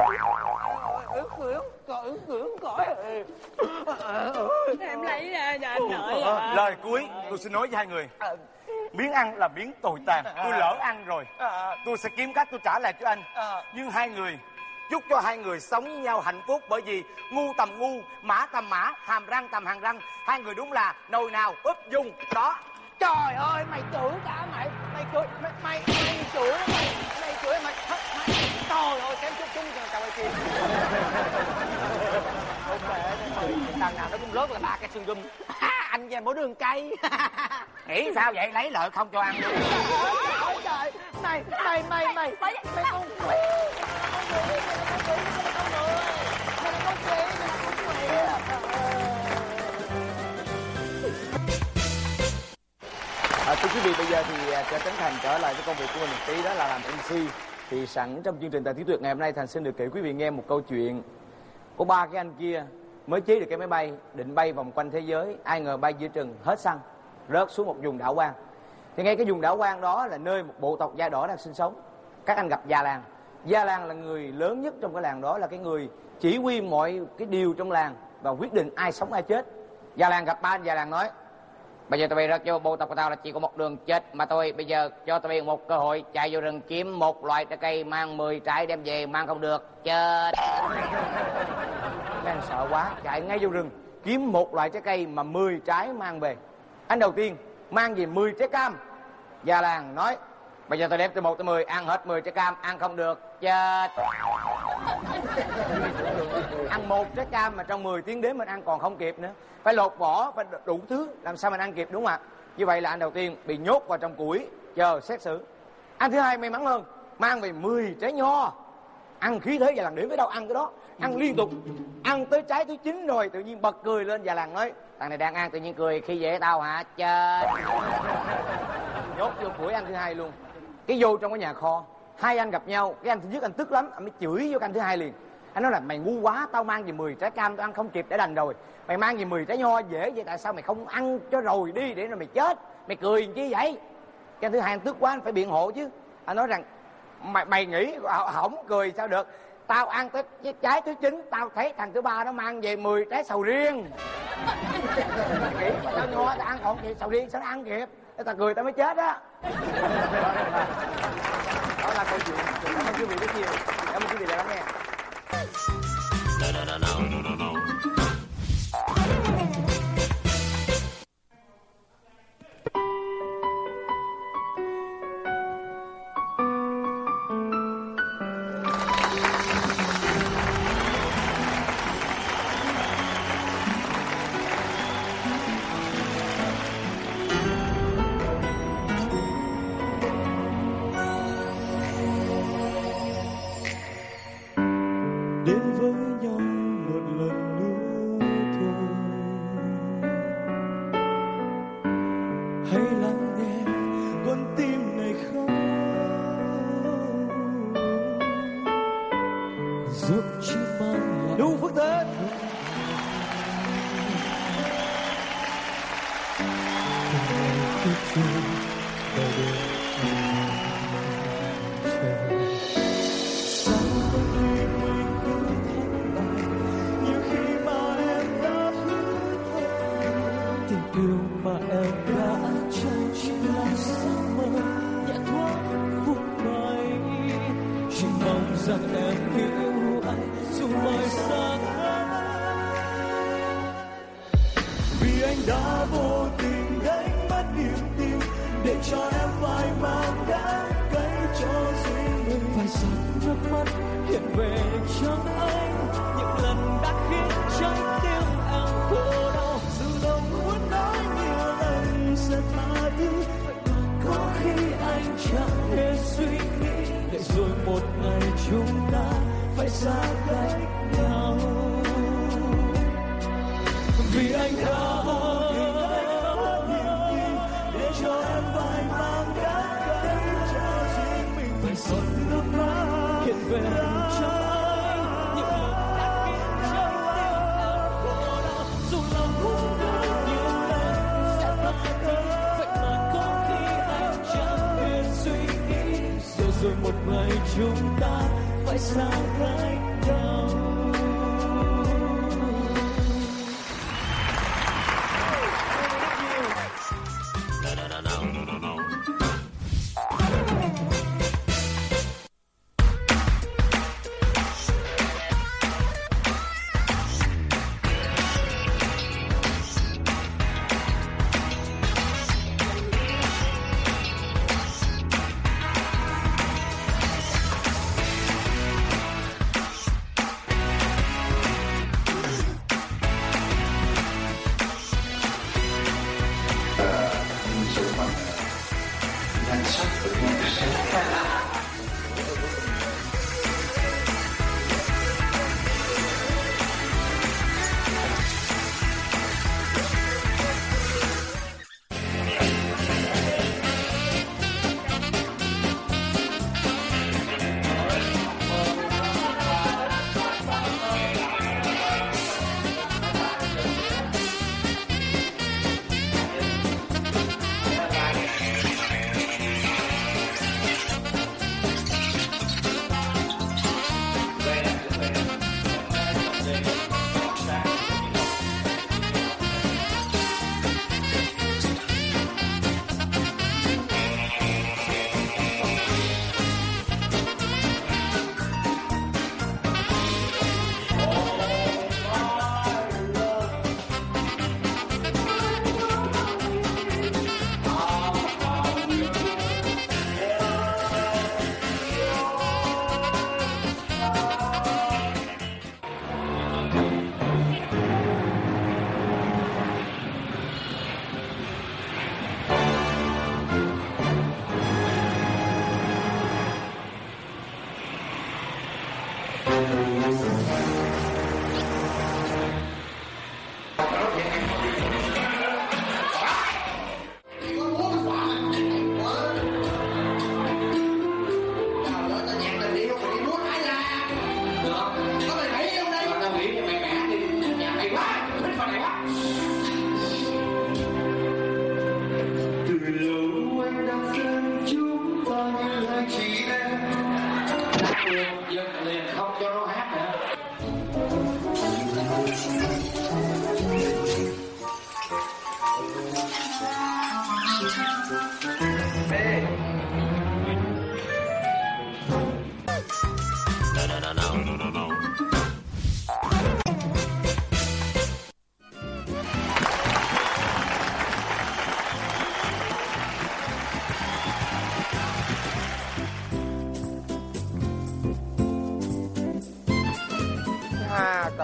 Em lấy ra cho anh đợi à. Lời cuối tôi xin nói với hai người. Miếng ăn là miếng tồi tàn. Tôi lỡ ăn rồi. Tôi sẽ kiếm cách tôi trả lại cho anh. Nhưng hai người chúc cho hai người sống với nhau hạnh phúc bởi vì ngu tầm ngu mã tầm mã hàm răng tầm hàm răng. Hai người đúng là nồi nào úp dung đó trời ơi mày chửi cả mày mày chửi mày mày, mày chửi mày mày chửi mày, mày, mày trời ơi kém chút chung chào ai kia thằng nào nó cũng rớt là ba cái xương gum. Anh về mỗi đường cây. <laughs> Nghĩ sao vậy? Lấy lợi không cho ăn. Luôn trời trời. Mày mày mày mày mày mày con quỷ. À, thưa quý vị bây giờ thì à, cho Trấn Thành trở lại với công việc của mình một tí đó là làm MC thì sẵn trong chương trình tài tiếng tuyệt ngày hôm nay Thành xin được kể quý vị nghe một câu chuyện có ba cái anh kia mới chế được cái máy bay định bay vòng quanh thế giới. Ai ngờ bay giữa chừng hết xăng rớt xuống một vùng đảo quan thì ngay cái vùng đảo quan đó là nơi một bộ tộc da đỏ đang sinh sống. Các anh gặp gia làng gia làng là người lớn nhất trong cái làng đó là cái người chỉ huy mọi cái điều trong làng và quyết định ai sống ai chết. Gia làng gặp ba anh gia làng nói Bây giờ tụi bay rớt vô bộ tộc của tao là chỉ có một đường chết mà tôi bây giờ cho tụi bay một cơ hội chạy vô rừng kiếm một loại trái cây mang 10 trái đem về, mang không được chết. Anh sợ quá chạy ngay vô rừng, kiếm một loại trái cây mà 10 trái mang về. Anh đầu tiên mang về 10 trái cam. Già làng nói, bây giờ tôi đếm từ 1 tới 10 ăn hết 10 trái cam, ăn không được chết ăn một trái cam mà trong 10 tiếng đến mình ăn còn không kịp nữa. Phải lột vỏ, phải đủ thứ, làm sao mình ăn kịp, đúng không ạ? Như vậy là anh đầu tiên bị nhốt vào trong củi, chờ xét xử. Anh thứ hai may mắn hơn, mang về 10 trái nho. Ăn khí thế và làng điểm với đâu ăn cái đó. Ăn liên tục, ăn tới trái thứ chín rồi tự nhiên bật cười lên và làng nói, thằng này đang ăn tự nhiên cười, khi dễ tao hả? Chết. Nhốt vô củi ăn thứ hai luôn. Cái vô trong cái nhà kho hai anh gặp nhau, cái anh thứ nhất anh tức lắm, anh mới chửi vô cái anh thứ hai liền. Anh nói là, mày ngu quá, tao mang về 10 trái cam, tao ăn không kịp để đành rồi. Mày mang về 10 trái nho dễ vậy, tại sao mày không ăn cho rồi đi để rồi mày chết? Mày cười làm chi vậy? Cái anh thứ hai anh tức quá, anh phải biện hộ chứ. Anh nói rằng, mày mày nghĩ hỏng cười sao được. Tao ăn tới cái trái thứ chín, tao thấy thằng thứ ba nó mang về 10 trái sầu riêng. <laughs> Nghĩ tao nho, tao ăn còn kịp, sầu riêng, sao nó ăn kịp? Tao cười, tao mới chết á. đó là câu chuyện. Cảm ơn quý vị rất nhiều. Cảm ơn quý vị đã lắng nghe.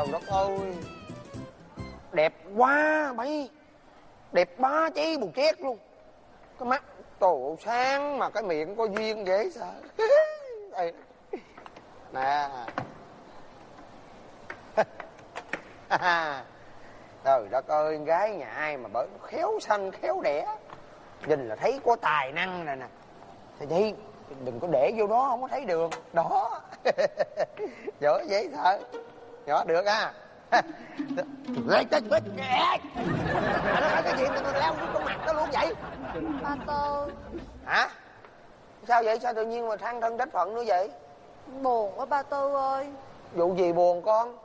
Trời đất ơi đẹp quá mấy đẹp bá cháy bù chét luôn. Cái mắt tổ sáng mà cái miệng có duyên dễ sợ. <laughs> Đây. nè. <laughs> Trời đất ơi gái nhà ai mà bởi khéo xanh, khéo đẻ. Nhìn là thấy có tài năng này nè. Thì đi, đừng có để vô đó, không có thấy đường. Đó. <laughs> Dở dễ sợ nhỏ được à lấy chết chết cái gì? Tao leo xuống con mặt nó luôn vậy. Ba tư hả? Sao vậy? Sao tự nhiên mà than thân trách phận nữa vậy? Buồn quá ba tư ơi. Vụ gì buồn con?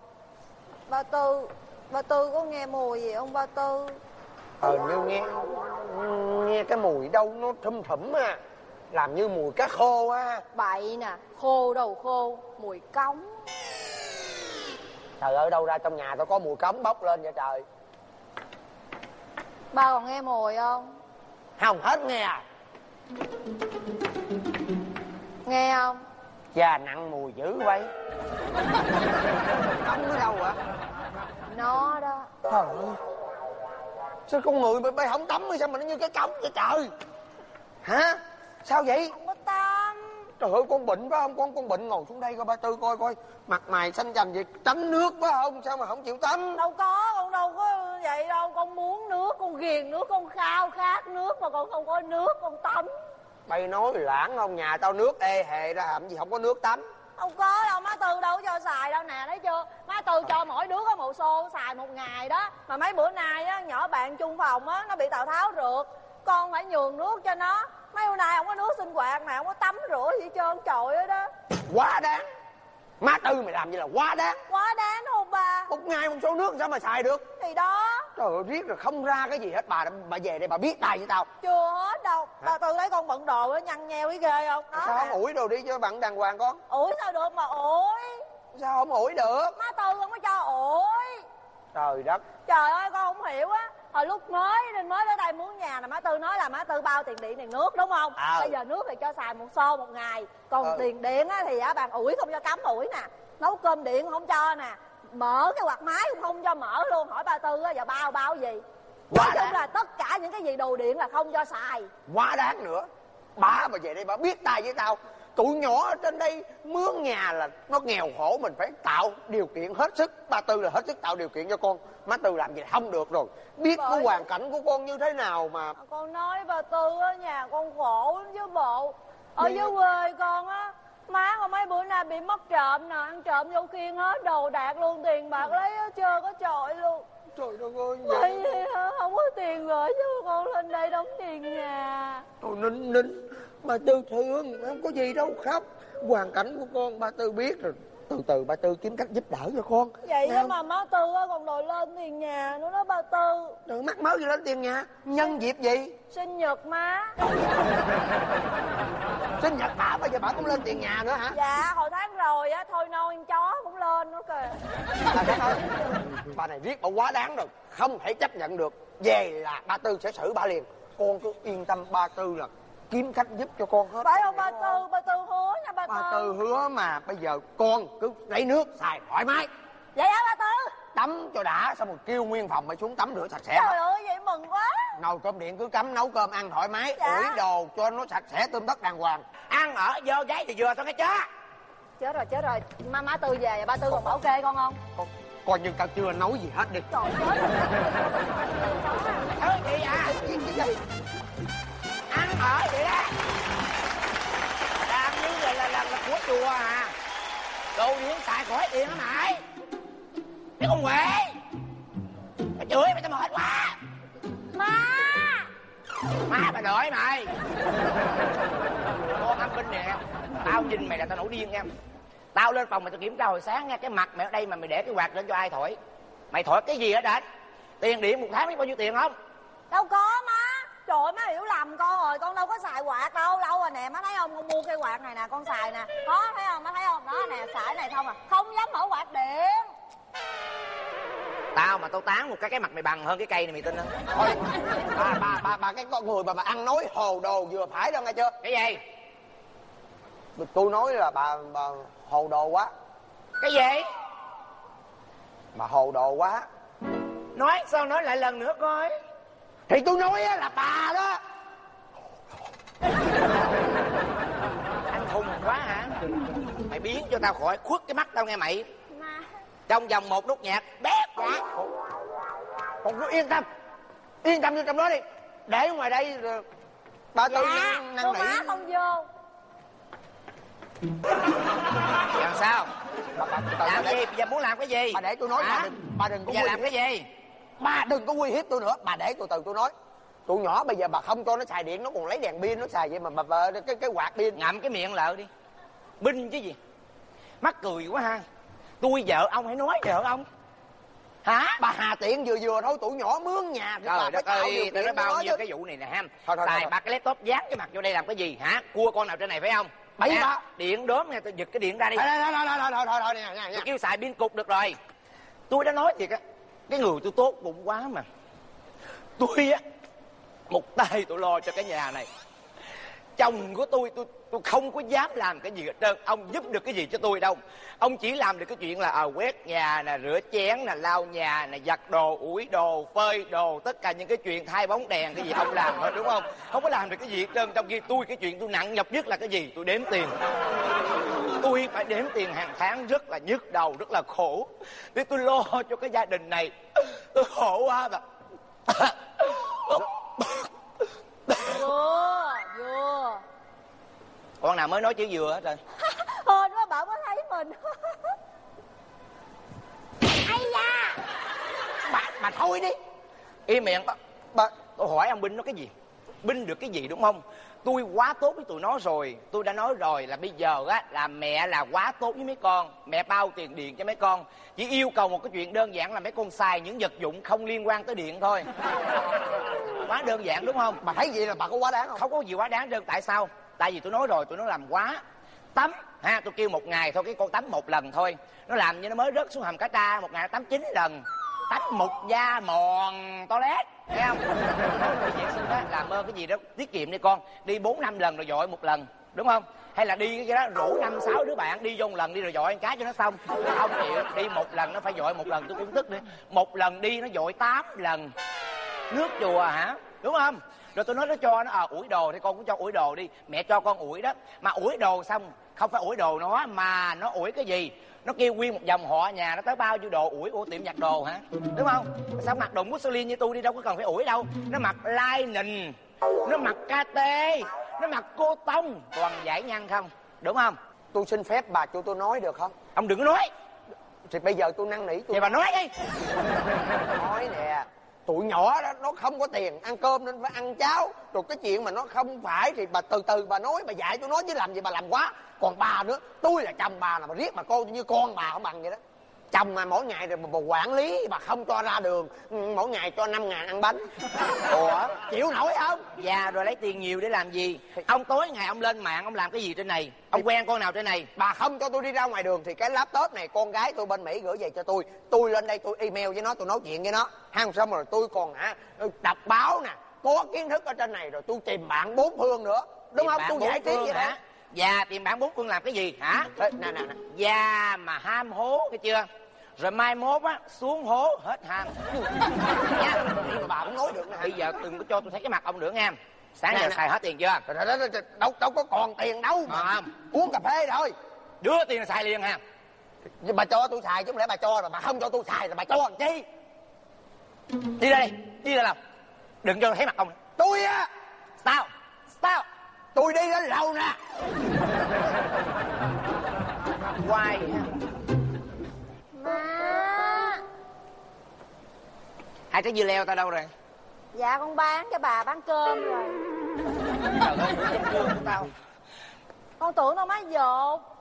Ba tư ba tư có nghe mùi gì không ba tư ờ như nghe nghe cái mùi đâu nó thum thủm à làm như mùi cá khô á. Bậy nè khô đầu khô mùi cống trời ơi đâu ra trong nhà tao có mùi cống bốc lên vậy trời. Ba còn nghe mùi không? Không hết nghe à. Nghe không? Cha nặng mùi dữ vậy cống ở đâu hả nó đó. Trời ơi. Sao con người bay, bay không tắm hay sao mà nó như cái cống vậy trời? Hả? Sao vậy? Không có tâm trời ơi con bệnh phải không con con bệnh ngồi xuống đây coi ba tư coi coi. Mặt mày xanh chành vậy tắm nước phải không sao mà không chịu tắm? Đâu có con đâu có vậy đâu con muốn nước con ghiền nước con khao khát nước mà con không có nước con tắm. Bay nói lãng không nhà tao nước ê hề ra làm gì không có nước tắm. Không có đâu má tư đâu có cho xài đâu nè thấy chưa? Má tư cho mỗi đứa có một xô xài một ngày đó. Mà mấy bữa nay á nhỏ bạn chung phòng á nó bị tào tháo rượt. Con phải nhường nước cho nó mấy bữa nay không có nước sinh hoạt nào không có tắm rửa gì trơn trời ơi đó. Quá đáng. Má tư mày làm gì là quá đáng. Quá đáng đúng không ba? Một ngày một số nước sao mà xài được? Thì đó. Trời ơi riết rồi không ra cái gì hết. Bà bà về đây bà biết tay với tao. Chưa hết đâu. Bà tư thấy con bận đồ á nhăn nheo cái ghê không? Đó sao không ủi đồ đi cho bạn đàng hoàng con? Ủi sao được mà ủi? Sao không ủi được? Má tư không có cho ủi. Trời đất. Trời ơi con không hiểu á hồi lúc mới mới tới đây muốn nhà là má tư nói là má tư bao tiền điện tiền nước đúng không? À. bây giờ nước thì cho xài một xô một ngày còn Ừ. tiền điện á thì á bạn ủi không cho cắm ủi nè. Nấu cơm điện không cho nè. Mở cái quạt máy cũng không cho mở luôn hỏi ba tư á giờ bao bao gì? Quá nói chung đáng. là tất cả những cái gì đồ điện là không cho xài. Quá đáng nữa. Bà mà về đây bà biết tay với tao tụi nhỏ ở trên đây mướn nhà là nó nghèo khổ mình phải tạo điều kiện hết sức. Ba tư là hết sức tạo điều kiện cho con. Má tư làm gì là không được rồi. Biết cái Bởi- hoàn cảnh của con như thế nào mà Mà con nói bà tư á nhà con khổ lắm chứ bộ. Ở dưới quê con á má con mấy bữa nay bị mất trộm nè ăn trộm vô khiên hết đồ đạc luôn tiền bạc lấy hết trơn có trội luôn. Trời đất ơi vậy hả, không có tiền gửi cho con lên đây đóng tiền nhà. Thôi nín nín Bà Tư thương Không có gì đâu khóc. Hoàn cảnh của con ba Tư biết rồi. Từ từ ba Tư kiếm cách giúp đỡ cho con. Vậy không? mà má tư á còn đòi lên tiền nhà nữa đó bà tư. Đừng mắc mới gì lên tiền nhà. Nhân dịp gì? sinh nhật má. <laughs> Sinh nhật bà bây giờ bà cũng lên tiền nhà nữa hả? Dạ hồi tháng rồi á thôi nôi con chó cũng lên nữa kìa. À, đất ơi Bà này viết bà quá đáng rồi. Không thể chấp nhận được. Về là ba Tư sẽ xử bà liền. Con cứ yên tâm ba Tư là Kiếm cách giúp cho con hết. Phải không? Ba tư ba tư hứa nha ba Ba tư. Tư hứa mà bây giờ con cứ lấy nước xài thoải mái. Vậy hả ba tư? Tắm cho đã Xong rồi kêu nguyên phòng mày xuống tắm rửa sạch sẽ. Trời ơi vậy mừng quá. Nồi cơm điện cứ cắm nấu cơm ăn thoải mái. Dạ. ủi đồ cho nó sạch sẽ tươm tất đàng hoàng. Ăn ở vô giấy thì vừa thôi cái chứ. Chết rồi chết rồi. Má má tư về ba tư còn bảo kê con không? Coi như tao chưa nói gì hết đi. Trời rồi Thôi chị à? Ăn ở vậy đó Làm như là là, là, là của chùa à. Đồ điện xài khỏi tiền hả mày. Cái con quệ Mày chửi mày tao mệt quá. Má! Má bà đợi mày. Con ăn binh nè. Tao nhìn mày là tao nổi điên nha. Tao lên phòng mày tao kiểm tra hồi sáng nha. Cái mặt mày ở đây mà mày để cái quạt lên cho ai thổi. Mày thổi cái gì ở đây Tiền điện một tháng biết bao nhiêu tiền không? Đâu có má trời ơi, má hiểu lầm con rồi con đâu có xài quạt đâu. Lâu rồi nè má thấy không? Con mua cây quạt này nè con xài nè. Có thấy không? Má thấy không? Đó nè xài này không à. Không dám mở quạt điện. Tao mà tao tán một cái cái mặt mày bằng hơn cái cây này mày tin không? Thôi bà bà bà bà cái con người mà bà ăn nói hồ đồ vừa phải đâu nghe chưa? Cái gì? Tôi nói là bà bà hồ đồ quá. Cái gì? Bà hồ đồ quá. Nói sao nói lại lần nữa coi thì tôi nói á là bà đó. Anh khùng quá hả? Mày biến cho tao khỏi khuất cái mắt tao nghe mày. Trong vòng một nốt nhạc bét quá. Còn cứ yên tâm. Yên tâm vô trong đó đi. Để ngoài đây rồi bà tư dạ. năn nỉ. không vô. Làm sao? Bà, bà, bà, Làm bà, gì? Bây giờ muốn làm cái gì? bà để tôi nói bà Hả? đừng, bà đừng có uy làm cái gì bà đừng có uy hiếp tôi nữa bà để tôi từ tôi nói tụi nhỏ bây giờ bà không cho nó xài điện nó còn lấy đèn pin nó xài vậy mà bà, bà cái cái quạt pin Ngậm cái miệng lợ đi Binh chứ gì Mắc cười quá ha Tôi vợ ông hãy nói vợ ông Hả bà hà tiện vừa vừa thôi tụi nhỏ mướn nhà thì Trời đất ơi, tao nói bao nhiêu chứ. cái vụ này nè ha Thôi, thôi, Xài ba cái laptop dán cái mặt vô đây làm cái gì hả Cua con nào trên này phải không Bậy Nè. Điện đốm nè, tao giật cái điện ra đi thôi thôi thôi thôi thôi thôi thôi nè nè Tôi nè kêu xài pin cục được rồi Tôi đã nói thiệt á cái người tôi tốt bụng quá mà. Tôi á Một tay tôi lo cho cái nhà này. Chồng của tôi tôi tôi không có dám làm cái gì hết trơn. Ông giúp được cái gì cho tôi đâu. Ông chỉ làm được cái chuyện là à, quét nhà nè Rửa chén nè Lau nhà nè Giặt đồ, ủi đồ, phơi đồ Tất cả những cái chuyện thay bóng đèn cái gì ông làm thôi đúng không? Không có làm được cái gì hết trơn. Trong khi tôi cái chuyện tôi nặng nhọc nhất là cái gì? Tôi đếm tiền tôi phải đếm tiền hàng tháng rất là nhức đầu rất là khổ. Để tôi lo cho cái gia đình này. Tôi khổ quá mà vừa vừa con nào mới nói chữ dừa hết rồi? <laughs> Hên quá bảo mới thấy mình. <laughs> Ai da? Bà bà thôi đi. Im miệng bà tôi hỏi ông binh nó cái gì? Binh được cái gì đúng không tôi quá tốt với tụi nó rồi. Tôi đã nói rồi là bây giờ á là mẹ là quá tốt với mấy con. Mẹ bao tiền điện cho mấy con. Chỉ yêu cầu một cái chuyện đơn giản là mấy con xài những vật dụng không liên quan tới điện thôi. <laughs> Quá đơn giản đúng không? Bà thấy vậy là bà có quá đáng không? Không có gì quá đáng đơn tại sao? Tại vì tôi nói rồi tôi nó làm quá. Tắm ha tôi kêu một ngày thôi cái con tắm một lần thôi. Nó làm như nó mới rớt xuống hầm cá tra một ngày nó tắm chín lần tắm một da mòn toilet thấy không? Đi vệ đó làm ơn cái gì đó tiết kiệm đi con. Đi bốn năm lần rồi dội một lần đúng không? Hay là đi cái đó rủ năm sáu đứa bạn đi vô một lần đi rồi dội ăn cá cho nó xong. Không chịu đi một lần nó phải dội một lần tôi cũng tức nữa. Một lần đi nó dội tám lần. Nước chùa hả? Đúng không? Rồi tôi nói nó cho nó à, ủi đồ thì con cũng cho ủi đồ đi. Mẹ cho con ủi đó. Mà ủi đồ xong không phải ủi đồ nó mà nó ủi cái gì? Nó kêu nguyên một dòng họ nhà nó tới bao nhiêu đồ? Ủi của tiệm giặt đồ hả? Đúng không? Sao mặc đồ Mussolini như tôi đi đâu có cần phải ủi đâu. Nó mặc Lining nó mặc KT nó mặc cô tông. Toàn giải nhăn không? Đúng không? Tôi xin phép bà cho tôi nói được không? Ông đừng có nói. Thì bây giờ tôi năn nỉ tôi thì bà nói đi. Nói nè tụi nhỏ đó, nó không có tiền ăn cơm nên phải ăn cháo. Rồi cái chuyện mà nó không phải thì bà từ từ bà nói, bà dạy cho nó chứ làm gì bà làm quá. Còn bà nữa, tôi là chồng bà là bà riết mà cô như con bà không bằng vậy đó chồng mà mỗi ngày rồi bà, quản lý bà không cho ra đường. Ừ, mỗi ngày cho năm ngàn ăn bánh. Ủa? <laughs> Chịu nổi không? Già rồi lấy tiền nhiều để làm gì? Ông tối ngày ông lên mạng ông làm cái gì trên này? Ông quen con nào trên này? Bà không cho tôi đi ra ngoài đường thì cái laptop này con gái tôi bên mỹ gửi về cho tôi. Tôi lên đây tôi email với nó tôi nói chuyện với nó. Hàng xong rồi tôi còn hả đọc báo nè có kiến thức ở trên này rồi tôi tìm bạn bốn phương nữa. Đúng Tìm không? tôi giải trí vậy hả già tìm bạn bốn phương làm cái gì? Hả? Nè nè nè. Già mà ham hố cái chưa? Rồi mai mốt á xuống hố hết ham. Nha. Nhưng mà bà cũng nói được bây giờ đừng có cho tôi thấy cái mặt ông nữa nha sáng Nè, giờ nè. xài hết tiền chưa? Đâu đâu có còn tiền đâu không? uống cà phê rồi. Đưa tiền là xài liền ha bà cho tôi xài chứ không lẽ bà cho rồi bà không cho tôi xài rồi bà cho làm chi? Đi ra đây đi ra nào đừng cho thấy mặt ông tôi á. Sao? Sao tôi đi đến lâu nè. Hoài. Ha má. Hai trái dưa leo tao đâu rồi? Dạ con bán cho bà bán cơm rồi. Trời ơi tao. Con tưởng đâu má dột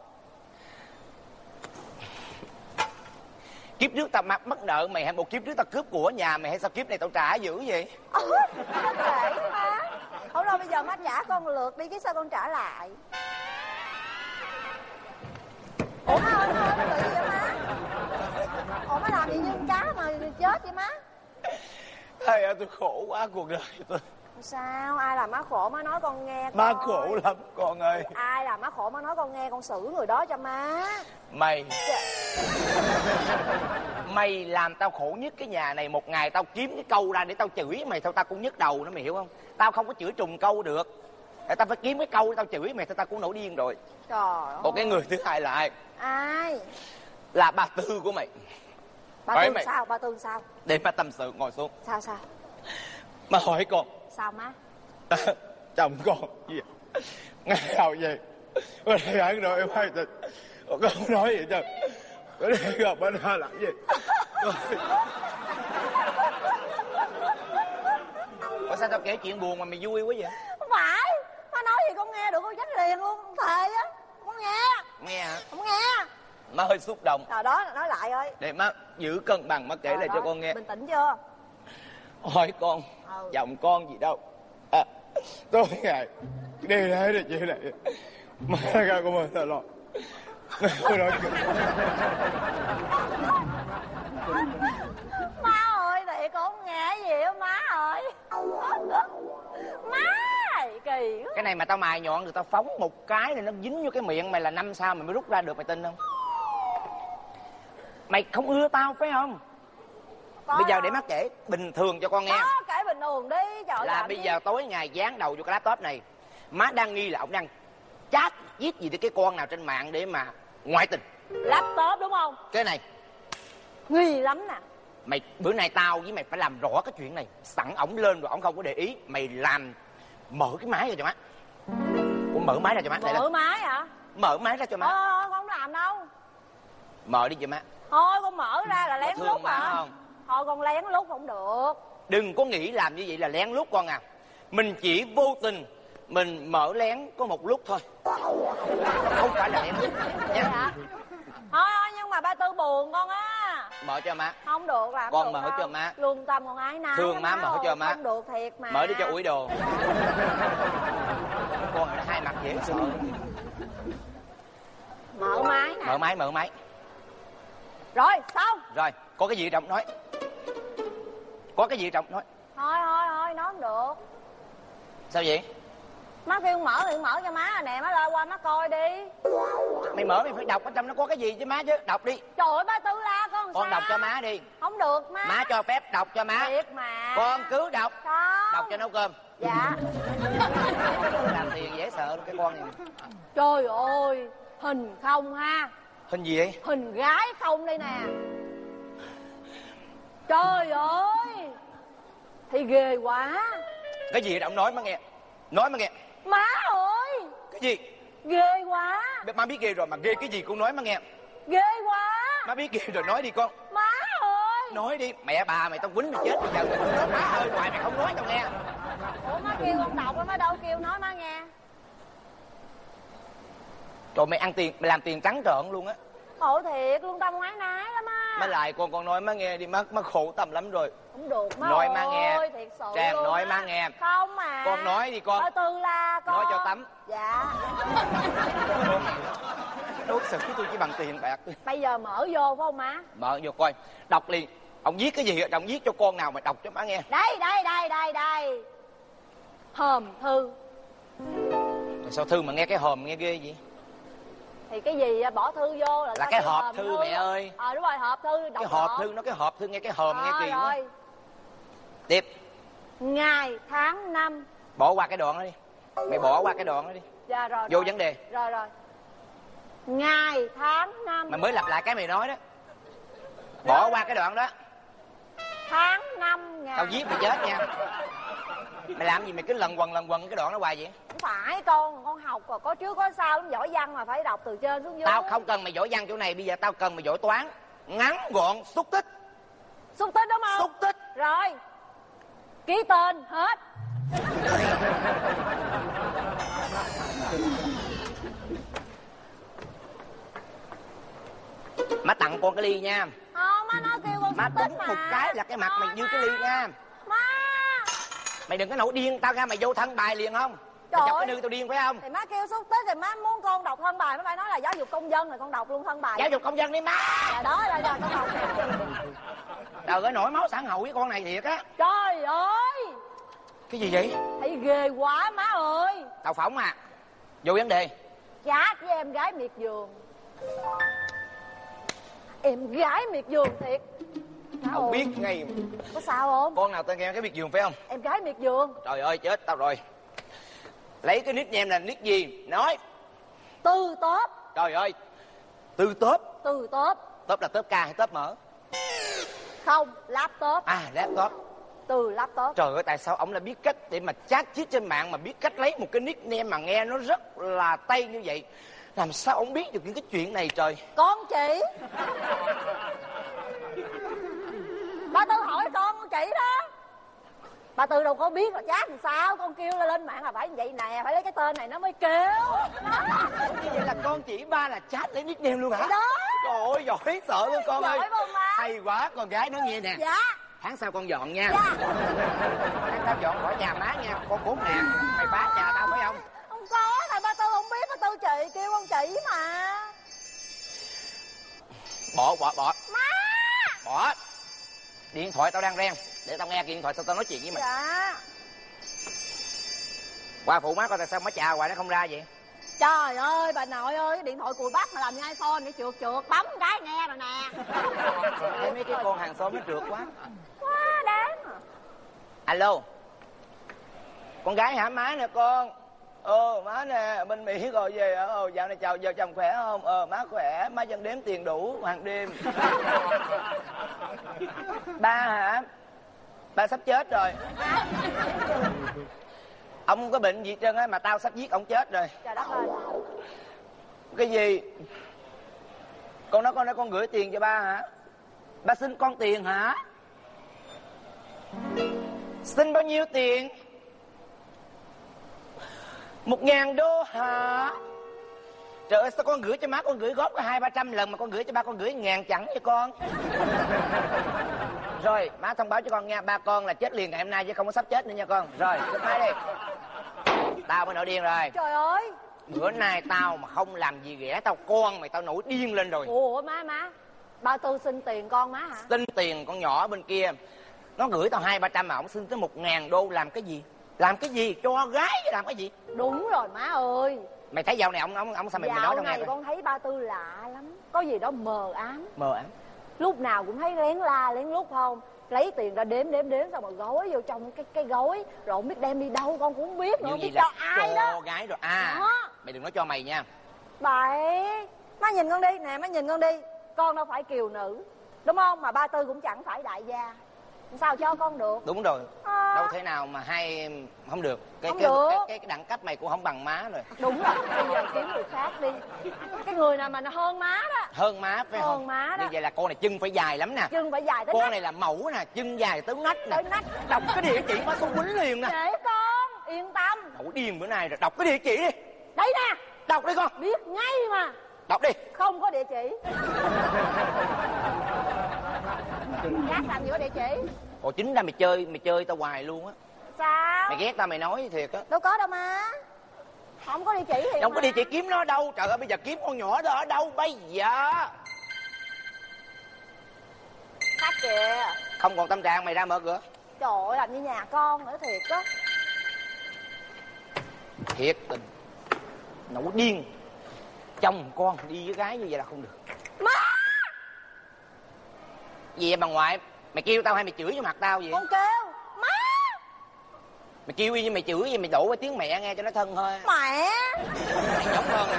kiếp trước tao mắc mất nợ mày hay một kiếp trước tao cướp của nhà mày hay sao kiếp này tao trả dữ vậy? Ôi, nó má không đâu bây giờ má trả con lượt đi chứ sao con trả lại? Ủa má ơi má bị vậy má? Ủa má làm gì như con cá mà chết vậy má? Thầy ơi tôi khổ quá cuộc đời tôi sao? Ai làm má khổ má nói con nghe Má coi. khổ lắm con ơi. Ai làm má khổ má nói con nghe con xử người đó cho má. Mày. Mày làm tao khổ nhất cái nhà này Một ngày tao kiếm cái câu ra để tao chửi. Mày Thôi tao cũng nhức đầu nữa mày hiểu không? Tao không có chửi trùng câu được. Tại tao phải kiếm cái câu để tao chửi mày Thôi tao cũng nổi điên rồi. Trời ơi Còn cái người thứ hai là ai? Ai? Là bà Tư của mày. Bà mày. sao? Bà tương sao? Để mà tâm sự ngồi xuống. Sao sao? Mà hỏi con sao má <laughs> chồng con gì vậy? ngày nào vậy bữa nay ăn rồi em hay thịt con không nói gì chứ bữa nay gặp anh hai làm gì? Ủa sao tao kể chuyện buồn mà mày vui quá vậy? Không phải. Má nói gì con nghe được con chết liền luôn con thề á. Không nghe. Nghe hả? Không nghe. Má hơi xúc động. Rồi đó nói lại ơi. Để má giữ cân bằng má kể Rồi lại đó, cho con nghe. bình tĩnh chưa hỏi con. Ừ. chồng con gì đâu. À, tối ngày đi đấy là chị này. Má ra của mình thật rồi Tôi nói má ơi thiệt con nghe gì á má ơi? Má kỳ quá. Cái này mà tao mài nhọn rồi tao phóng một cái này nó dính vô cái miệng mày là năm sao mày mới rút ra được mày tin không? Mày không ưa tao phải không Có bây giờ để má kể bình thường cho con nghe. Có kể bình thường đi trời là bây gì? giờ tối ngày dán đầu vô cái laptop này má đang nghi là ông đang chat viết gì đến cái con nào trên mạng để mà ngoại tình. Laptop đúng không? Cái này. Nghi lắm nè. Mày bữa nay tao với mày phải làm rõ cái chuyện này. Sẵn ổng lên rồi ổng không có để ý. Mày làm mở cái máy ra cho má. Ủa, mở máy ra cho má. Là- mở máy hả? Mở máy ra cho má. Thôi con không làm đâu. Mở đi cho má. Thôi con mở ra là lén lút hả không? Thôi con lén lút không được. Đừng có nghĩ làm như vậy là lén lút con à. Mình chỉ vô tình mình mở lén có một lúc thôi. Không phải là lén lút. Nha hả thôi thôi nhưng mà ba tư buồn con á. Mở cho má. Không được làm Con được mở đâu. cho má. lương tâm còn ái náy Thương lắm. má, mở cho má. không được thiệt mà. Mở đi cho ủi đồ. Con nó hai mặt dễ sợ. Mở máy nè. Mở máy mở máy. Rồi xong. Rồi có cái gì trọng nói có cái gì trọng nói thôi thôi thôi nói không được. Sao vậy? Má kêu mở thì mở cho má rồi nè má lên qua má coi đi. Mày mở mày phải đọc ở trong nó có cái gì chứ má chứ? Đọc đi. Trời ơi ba tư la con con sao? đọc cho má đi. Không được má. Má cho phép đọc cho má. Thiệt mà. Con cứ đọc. Không đọc cho nấu cơm. Dạ. Làm tiền dễ sợ cái con này trời ơi hình không ha. Hình gì vậy? Hình gái không đây nè. Trời ơi thì ghê quá. Cái gì ông nói má nghe. Nói má nghe. Má ơi. Cái gì? Ghê quá. Má biết ghê rồi mà ghê cái gì cũng nói má nghe. Ghê quá. Má biết ghê rồi nói đi con. Má ơi. Nói đi. Mẹ bà mày tao quýnh mày chết bây giờ mày nói má ơi hoài mày không nói tao nghe. Ủa má kêu con đọc á má đâu kêu nói má nghe. Rồi mày ăn tiền mày làm tiền trắng trợn luôn á khổ thiệt lương tâm ái nái lắm á. Má lại con con nói má nghe đi má má khổ tâm lắm rồi. Không được má Nói ơi má nghe. thiệt sự Trang luôn nói á. má nghe. không mà. Con nói đi con. Ba tư la con. Nói cho tắm. dạ. Đối xử với tôi chỉ bằng tiền bạc. Bây giờ mở vô phải không má? Mở vô coi. Đọc liền. Ông viết cái gì ông viết cho con nào mày đọc cho má nghe. Đây đây đây đây đây. Hòm thư. Sao thư mà nghe cái hòm nghe ghê gì thì cái gì à, bỏ thư vô là, Là cái hộp hòm thư mẹ ơi. ờ đúng rồi hộp thư đọc cái hộp. thư nó cái hộp thư nghe cái hòm nghe kỳ quá. rồi. Tiếp. Ngày tháng năm. Bỏ qua cái đoạn đó đi. Mày bỏ qua cái đoạn đó đi. Dạ rồi vô rồi. vấn đề. Rồi rồi. Ngày tháng năm. Mày mới lặp lại cái mày nói đó. Bỏ qua cái đoạn đó tháng năm ngày tao giết mày chết nha. Mày làm gì mày cứ lần quần lần quần cái đoạn đó hoài vậy? Không phải con con học rồi có trước có sau lắm giỏi văn mà phải đọc từ trên xuống dưới. Tao không cần mày giỏi văn chỗ này bây giờ tao cần mày giỏi toán. Ngắn gọn xúc tích. Xúc tích đúng không xúc tích. Rồi ký tên hết. Má tặng con cái ly nha không má nói kêu con má đúng mà một cái là cái mặt mày như cái ly nha. Má. Mày đừng có nổi điên tao ra mày vô thân bài liền không? Trời mày chọc cái nư tao điên phải không? Thì má kêu xúc tích thì má muốn con đọc thân bài má phải nói là giáo dục công dân rồi con đọc luôn thân bài. Giáo dục công dân đi má. Dạ đó là giờ con đọc trời ơi nổi máu sản hậu với con này thiệt á. Trời ơi. Cái gì vậy? Thấy ghê quá má ơi. Tao phỏng à. Vô vấn đề. Chat với em gái miệt vườn em gái miệt vườn thiệt. Má không biết ngay có sao không? Con nào tên nghe cái biệt giường phải không? Em gái miệt vườn. Trời ơi chết tao rồi. Lấy cái nickname là nick gì? Nói. Từ tốp trời ơi. Từ tớp từ tốp tớp là tớp ca hay tớp mở không laptop. À laptop. Từ laptop. Trời ơi tại sao ông lại biết cách để mà chat chít trên mạng mà biết cách lấy một cái nickname mà nghe nó rất là tây như vậy làm sao ông biết được những cái chuyện này trời? Con chị. Ba tư hỏi con con chị đó. Ba tư đâu có biết là chat làm sao. Con kêu là lên mạng là phải như vậy nè phải lấy cái tên này nó mới kêu. Như vậy là con chỉ ba là chat lấy nickname luôn hả? Đó. Trời ơi giỏi sợ luôn con ơi. giỏi má? Hay quá con gái nói nghe nè. Dạ. Tháng sau con dọn nha. Dạ. Tháng sau dọn khỏi nhà má nha. Con bốn ngàn mày phá nhà tao phải không không có tại ba tư không biết ba tư chị kêu con chị mà. Bỏ bỏ bỏ. Má! Bỏ. Điện thoại tao đang reng. Để tao nghe điện thoại sao tao nói chuyện với mày. Dạ. Qua phụ má coi tại sao má chào hoài nó không ra vậy? Trời ơi bà nội ơi điện thoại cùi bắp mà làm như iphone vậy trượt trượt bấm cái nghe rồi nè. <laughs> Thấy mấy cái con hàng xóm nó trượt quá. Quá đáng. Alo. Con gái hả? Má nè con ờ má nè bên mỹ rồi về ờ dạo này chào vợ chồng khỏe không? Ờ má khỏe má vẫn đếm tiền đủ hàng đêm. <laughs> Ba hả? Ba sắp chết rồi. Ông không có bệnh gì trơn á mà tao sắp giết ông chết rồi. Trời đất ơi. Cái gì? Con nói con nói con gửi tiền cho ba hả? Ba xin con tiền hả? Xin bao nhiêu tiền một ngàn đô hả? Trời ơi sao con gửi cho má con gửi góp có hai ba trăm lần mà con gửi cho ba con gửi ngàn chẳng cho con? Rồi má thông báo cho con nha ba con là chết liền ngày hôm nay chứ không có sắp chết nữa nha con. Rồi cúp máy đi. Tao mới nổi điên rồi. Trời ơi. Bữa nay tao mà không làm gì ghẻ tao con mày tao nổi điên lên rồi. Ủa má má. Ba tư xin tiền con má hả? Xin tiền con nhỏ bên kia. Nó gửi tao hai ba trăm mà ổng xin tới một ngàn đô làm cái gì làm cái gì? Cho gái làm cái gì? Đúng rồi má ơi. Mày thấy dạo này ông ông ông sao mày, mày nói dạo nghe này con thấy ba tư lạ lắm. Có gì đó mờ ám. Mờ ám. Lúc nào cũng thấy lén la lén lút không? Lấy tiền ra đếm đếm đếm xong rồi gói vô trong cái cái gói. Rồi không biết đem đi đâu con cũng không biết nữa không biết cho ai cho đó. gái rồi. À Đó. mày đừng nói cho mày nha. Bậy Má nhìn con đi. Nè má nhìn con đi. Con đâu phải kiều nữ. Đúng không? Mà ba tư cũng chẳng phải đại gia Sao cho con được? Đúng rồi. À, đâu thể nào mà hai em không được. Cái Không cái, được. cái cái cái đẳng cấp mày cũng không bằng má rồi. Đúng rồi. Bây giờ kiếm người khác đi. Cái người nào mà nó hơn má đó. Hơn má phải Hơn không má đó. như vậy là con này chân phải dài lắm nè. Chân phải dài tới con nách. này là mẫu nè chân dài tới nách nè. Tới nách. Đọc cái địa chỉ má xuống quýnh liền nè. Để con Yên tâm. Nổi điên bữa nay rồi. Đọc cái địa chỉ đi. Đây nè. Đọc đi con. Biết ngay mà. Đọc đi. Không có địa chỉ. Khác làm gì có địa chỉ Ồ chính ra mày chơi mày chơi tao hoài luôn á. Sao? Mày ghét tao mày nói thiệt á. Đâu có đâu mà Không có địa chỉ thì không có địa chỉ kiếm nó đâu. Trời ơi bây giờ kiếm con nhỏ đó ở đâu bây giờ? Khách kìa. Không còn tâm trạng mày ra mở cửa. Trời ơi làm như nhà con nữa thiệt á. Thiệt tình. Nổi điên. Chồng con đi với gái như vậy là không được. Má! Gì vậy bà ngoại mày kêu tao hay mày chửi vô mặt tao vậy? Con kêu. Má. Mày kêu y như mày chửi vậy mày đổ cái tiếng mẹ nghe cho nó thân thôi. Mẹ. Này giống hơn nè.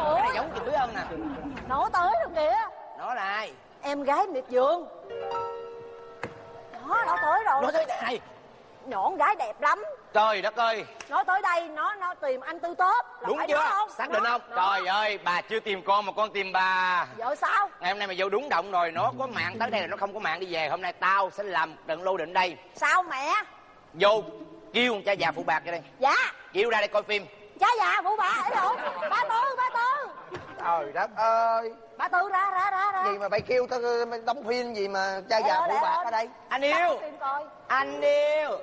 Ơi. này giống chửi không nè. Nó tới rồi kìa. Nó là ai? Em gái miệt vườn. Đó, nó tới rồi. Nó tới đây. Nhỏ con gái đẹp lắm trời đất ơi. Nó tới đây, nó nó tìm anh Tư Tốt. Là đúng phải chưa? không? xác định không? nó. trời ơi bà chưa tìm con mà con tìm bà. Vợ sao? ngày hôm nay mà vô đúng động rồi nó có mạng tới đây là nó không có mạng đi về. Hôm nay tao sẽ làm trận lô định đây. Sao mẹ? vô kêu con cha già phụ bạc ra đây. Dạ. Kêu ra đây coi phim. Cha già phụ bà ấy rồi Ba Tư, ba Tư. Trời đất ơi. Ba Tư ra, ra, ra, ra. Gì mà mày kêu tao đóng phim gì mà cha già phụ bạc ở đây? Anh yêu. anh yêu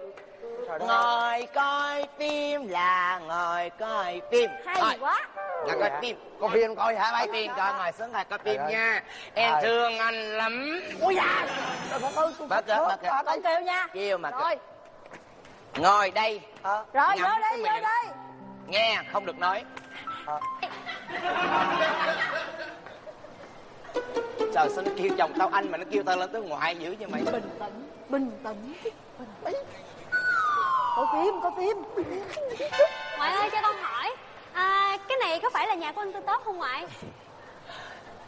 ngồi coi phim là ngồi coi phim. Hay Thôi, quá. Là coi phim. Có phim coi hả coi mày phim coi ngồi xuống coi coi phim ơi. nha. Em Trời. thương anh lắm. Ui da. Bớt cỡ bớt cỡ Con kêu nha. Kêu mà Rồi, ngồi đây. Ờ. rồi vô đây, vô đây. Nghe không được nói. <laughs> Trời sao nó kêu chồng tao anh mà nó kêu tao lên tới ngoại dữ như mày. Bình tĩnh, bình tĩnh. Bình tĩnh Coi phim, coi phim. Ngoại ơi cho con hỏi à, Cái này có phải là nhà của anh Tư Tốt không ngoại?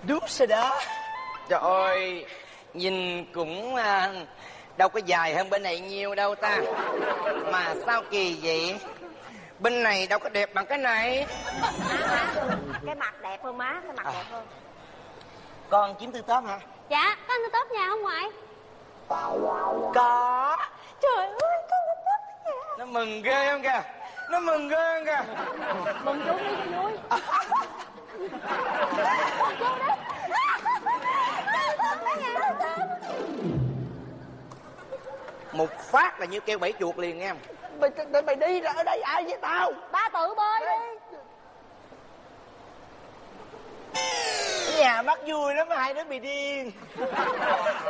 Đúng rồi đó. Trời ơi nhìn cũng à, đâu có dài hơn bên này nhiều đâu ta. Mà sao kỳ vậy? Bên này đâu có đẹp bằng cái này. Cái mặt đẹp hơn má, cái mặt đẹp hơn. Con chiếm tư tốt hả? Dạ có anh Tư Tốt nhà không ngoại? Có. Trời ơi, con Tư Tốt nhà nó mừng ghê không kìa? Nó mừng ghê không kìa? Mừng chú đi cho vui một phát là như kêu bảy chuột liền nghe mày, mày, mày đi ra ở đây ai với tao? Ba tự bơi đi. Nhà bắt vui lắm hai đứa bị điên.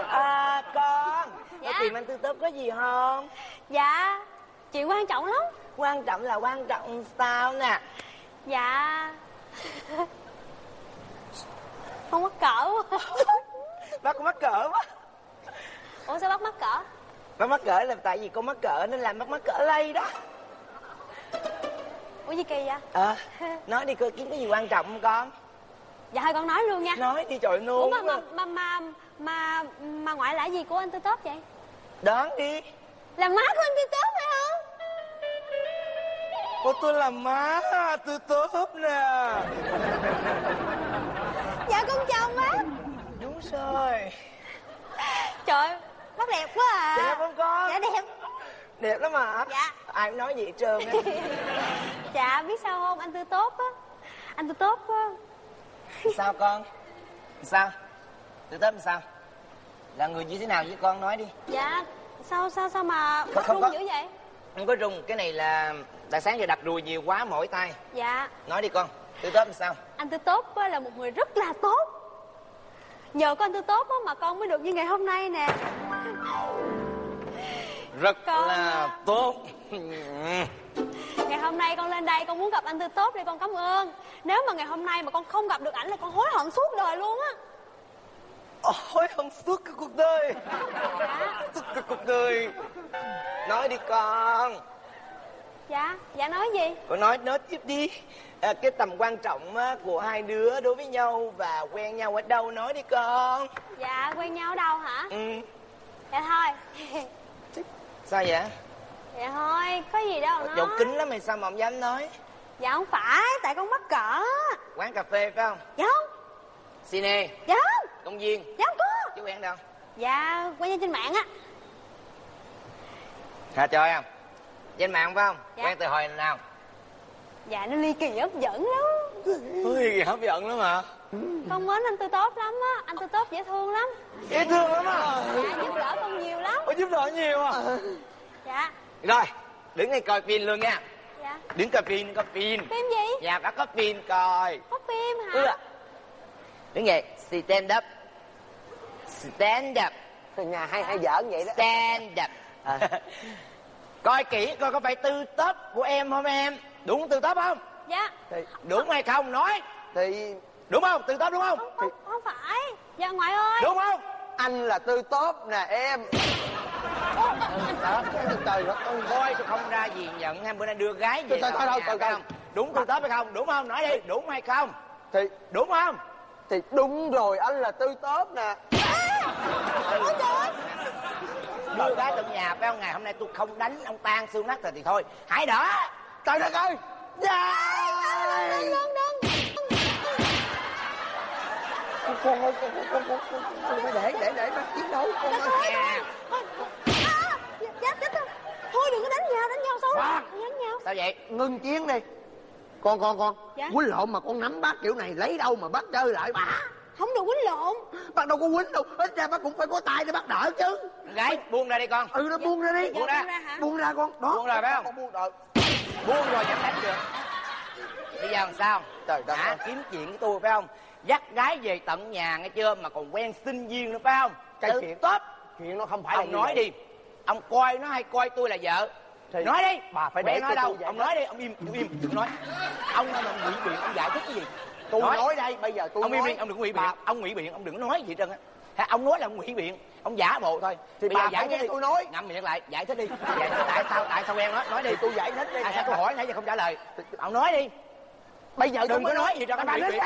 À con Dạ. có tìm anh tư tốt có gì không? Dạ Chuyện quan trọng lắm. Quan trọng là quan trọng sao nè? Dạ. Không mắc cỡ quá. <laughs> Bác có mắc cỡ quá. Ủa sao bác mắc cỡ? Bác mắc cỡ là tại vì con mắc cỡ nên làm bác mắc cỡ lây đó. Ủa gì kỳ vậy? Ờ nói đi coi kiếm cái gì quan trọng không con? Dạ thôi con nói luôn nha. Nói đi trời Ủa nuông mà mà mà mà mà, mà ngoại là gì của anh Tư Tốt vậy? Đoán đi. Là má của anh Tư Tốt phải không Ô tôi là má tư tốt nè. Dạ con chào má đúng rồi. Trời bác đẹp quá à. Đẹp không con? Dạ đẹp. Đẹp lắm mà. Dạ. Ai cũng nói gì hết trơn á. <laughs> Dạ biết sao không? Anh Tư Tốt á. Anh Tư Tốt á sao con? Sao? Tư tốt làm sao? Là người như thế nào với con? Nói đi. Dạ Sao sao sao mà Không- không run có. dữ vậy? Không có rung. Cái này là là sáng giờ đặt ruồi nhiều quá mỏi tay. Dạ. Nói đi con tư tốt làm sao? Anh Tư Tốt á là một người rất là tốt. Nhờ có anh Tư Tốt á mà con mới được như ngày hôm nay nè. Rất Con- là tốt. Ngày hôm nay con lên đây con muốn gặp anh Tư Tốt để con cảm ơn. Nếu mà ngày hôm nay mà con không gặp được ảnh là con hối hận suốt đời luôn á. Hối hận suốt cái cuộc đời. Suốt cái cuộc đời. Nói đi con Dạ, dạ nói gì? Con nói nói tiếp đi. À, cái tầm quan trọng á, của hai đứa đối với nhau và quen nhau ở đâu nói đi con. Dạ, quen nhau ở đâu hả? Ừ. Dạ thôi. Sao vậy? Dạ thôi, có gì đâu nói. kính lắm mày sao mà không dám nói? Dạ không phải, tại con mắc cỡ. Quán cà phê phải không? Dạ không, cine. Dạ không, công viên. Dạ không có. Chứ quen đâu? Dạ, quen nhau trên mạng á. Hả trời không trên mạng phải không? Dạ. quen từ hồi nào? Dạ, nó ly kỳ hấp dẫn lắm. Ui hấp dẫn lắm hả? Con mến anh Tư Tốt lắm á. Anh Tư Tốt dễ thương lắm. Dễ thương lắm à? Dạ, giúp đỡ con nhiều lắm. Ôi, giúp đỡ nhiều à? Dạ, rồi đứng đây coi phim luôn nha. Dạ. Đứng coi phim coi phim. Phim gì? nhà đã có phim coi. Có phim hả? ừ. Ạ. đứng dậy stand up. Stand up. Nhà hay hay giỡn vậy đó. Stand up. À. <laughs> coi kỹ coi có phải tư tớp của em không em? Đúng tư tớp không? Dạ, thì, đúng hay không nói? Thì đúng không? Tư tớp đúng không? Không, không, không phải. Dạ ngoại ơi. Đúng không? Anh là tư tốt nè em. Đó trời đất ơi thôi tôi không ra gì nhận em bữa nay đưa gái về Thôi, thôi, thôi, thôi, không? đúng tư tớp hay không? Đúng không? Nói đi đúng hay không? Thì đúng không? thì đúng rồi anh là tư tốt nè. Ôi trời ơi đưa gái tận nhà phải không? Ngày hôm nay tôi không đánh ông tan xương nát rồi thì thôi. Hãy đỡ. Trời đất ơi. Dạ. Đừng đừng đừng con ơi con con con con con phải để để để nó chiến đấu con ơi. Nè, à, dạ chết rồi thôi đừng có đánh nhau đánh nhau xấu lắm. Đánh nhau. Sao vậy? Ngưng chiến đi. Con con con. Dạ? quýnh lộn mà con nắm bác kiểu này lấy đâu mà bắt chơi lại? Bà không được quýnh lộn. Bác đâu có quýnh đâu. Ít ra bác cũng phải có tay để bác đỡ chứ. Gái buông ra đi con. Ừ nó buông ra đi. Buông ra. buông ra con. Đó. Buông rồi phải không? con buông rồi. Buông rồi chẳng đánh được. Bây giờ làm sao? Trời đất hả? kiếm chuyện với tôi phải không? Dắt gái về tận nhà nghe chưa? Mà còn quen sinh viên nữa phải không? Cái Tự chuyện- tốt chuyện nó không phải là ông nói đi. Ông coi nó hay coi tôi là vợ? Thì nói đi. bà phải để nói đâu? ông nói đi. Ông im ông im. Đừng nói. Ông nói ông ngụy biện ông giải thích cái gì tôi nói, đây bây giờ tôi ông nói. đi ông đừng ngụy biện bà, ông ngụy biện ông đừng có nói gì trơn á. Ông nói là ông ngụy biện ông giả bộ thôi. Thì Bây bà giờ giải thích đi. tôi nói. ngậm miệng lại giải thích đi. Giải thích tại sao tại sao quen nó nói đi. Tôi giải thích đi. À, sao tôi hỏi nãy giờ không trả lời? Ông nói đi. Bây giờ Đừng có nói gì cho bà nói đi.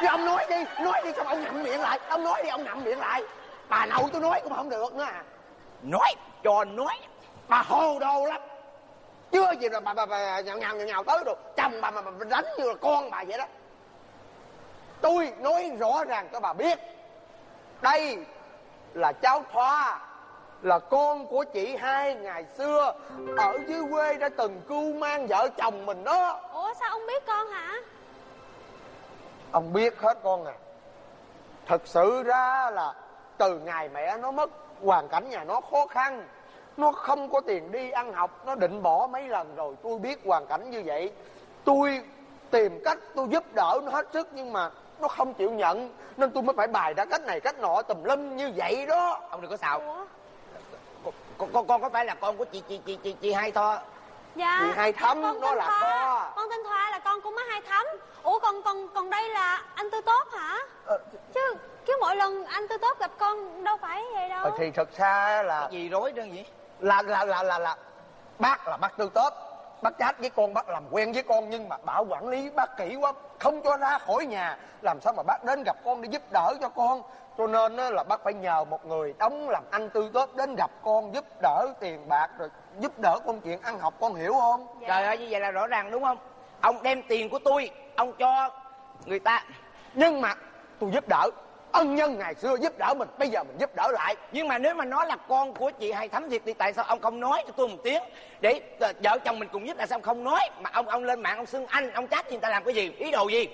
Chứ ông nói đi. Nói đi xong ông ngậm miệng lại. Ông nói đi ông ngậm miệng lại. Bà nội tôi nói cũng không được nữa à. Nói cho nói. Bà hồ đồ lắm chưa gì là bà bà, bà nhào nhào nhào, nhào tới rồi. Chồng bà mà, bà đánh như là con bà vậy đó. Tôi nói rõ ràng cho bà biết đây là cháu thoa là con của chị hai ngày xưa ở dưới quê đã từng cưu mang vợ chồng mình đó. Ủa sao ông biết con hả? Ông biết hết con à. Thật sự ra là từ ngày mẹ nó mất hoàn cảnh nhà nó khó khăn nó không có tiền đi ăn học nó định bỏ mấy lần rồi. Tôi biết hoàn cảnh như vậy. Tôi tìm cách tôi giúp đỡ nó hết sức nhưng mà nó không chịu nhận. Nên tôi mới phải bài ra cách này cách nọ tùm lum như vậy đó. Ông đừng có xạo. Ủa? Con, con, con có phải là con của chị chị chị chị, chị hai tho? Dạ. Chị Hai Thắm, con nó là Thoa. Thoa. con tên thoa là con của má hai thắm. Ủa còn còn còn đây là anh tư tốt hả? Ờ, chứ chứ mỗi lần anh tư tốt gặp con đâu phải vậy đâu. Ờ, thì thật ra là gì rối đơn gì là là là là là. Bác là bác tư tốt bác chat với con bác làm quen với con nhưng mà bảo quản lý bác kỹ quá không cho ra khỏi nhà. Làm sao mà bác đến gặp con để giúp đỡ cho con? Cho nên á, là bác phải nhờ một người đóng làm anh tư tốt đến gặp con giúp đỡ tiền bạc rồi giúp đỡ con chuyện ăn học. Con hiểu không? Dạ. trời ơi như vậy là rõ ràng đúng không? Ông đem tiền của tôi ông cho người ta. Nhưng mà tôi giúp đỡ ân nhân ngày xưa giúp đỡ mình bây giờ mình giúp đỡ lại. Nhưng mà nếu mà nó là con của chị hai thắm thiệt thì tại sao ông không nói? Cho tôi một tiếng. Để ờ, vợ chồng mình cùng giúp là sao ông không nói? Mà ông ông lên mạng ông xưng anh ông trách người ta làm cái gì? Ý đồ gì?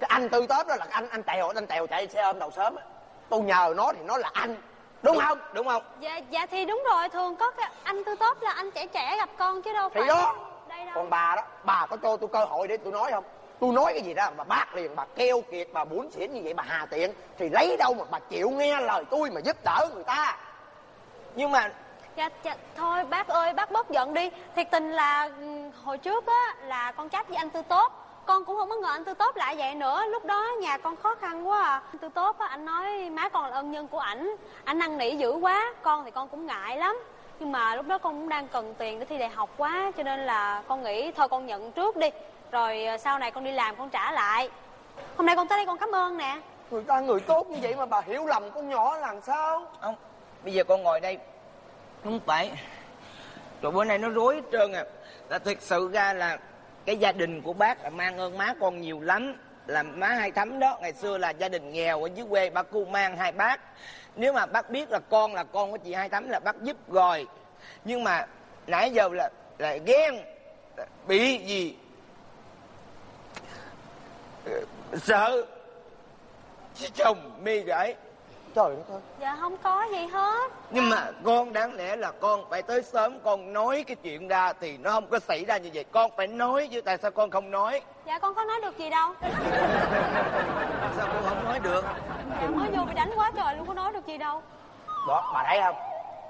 Cái anh tư tốt đó là anh anh tèo anh tèo chạy xe ôm đầu sớm á. Tôi nhờ nó thì nó là anh. Đúng không? Đúng không? Dạ dạ thì đúng rồi. Thường có cái anh tư tốt là anh trẻ trẻ gặp con chứ đâu thì phải đó. đây đâu. Còn bà đó bà có cho tôi cơ hội để tôi nói không tôi nói cái gì đó mà bác liền bà keo kiệt bà bủn xỉn như vậy bà hà tiện thì lấy đâu mà bà chịu nghe lời tôi mà giúp đỡ người ta. Nhưng mà dạ, dạ thôi bác ơi bác bớt giận đi. Thiệt tình là ừ, hồi trước á là con trách với anh tư tốt. Con cũng không có ngờ anh tư tốt lại vậy nữa. Lúc đó nhà con khó khăn quá à. Anh tư tốt á anh nói má con là ân nhân của ảnh. Anh năn nỉ dữ quá con thì con cũng ngại lắm. Nhưng mà lúc đó con cũng đang cần tiền để thi đại học quá cho nên là con nghĩ thôi con nhận trước đi rồi ờ, sau này con đi làm con trả lại. Hôm nay con tới đây con cảm ơn nè. Người ta người tốt như vậy mà bà hiểu lầm con nhỏ làm sao? Ông bây giờ con ngồi đây. Không phải. Rồi bữa nay nó rối hết trơn à. Là thực sự ra là cái gia đình của bác là mang ơn má con nhiều lắm. Là má hai thắm đó. Ngày xưa là gia đình nghèo ở dưới quê ba cu mang hai bác. Nếu mà bác biết là con là con của chị hai thắm là bác giúp rồi. Nhưng mà nãy giờ là là ghen. Bị gì sợ. Chồng mê gái. Trời đất ơi. Dạ không có gì hết. Nhưng mà con đáng lẽ là con phải tới sớm con nói cái chuyện ra thì nó không có xảy ra như vậy. Con phải nói chứ tại sao con không nói? Dạ con có nói được gì đâu. <laughs> Sao con không nói được? Dạ mới vô bị đánh quá trời luôn có nói được gì đâu. Đó bà thấy không?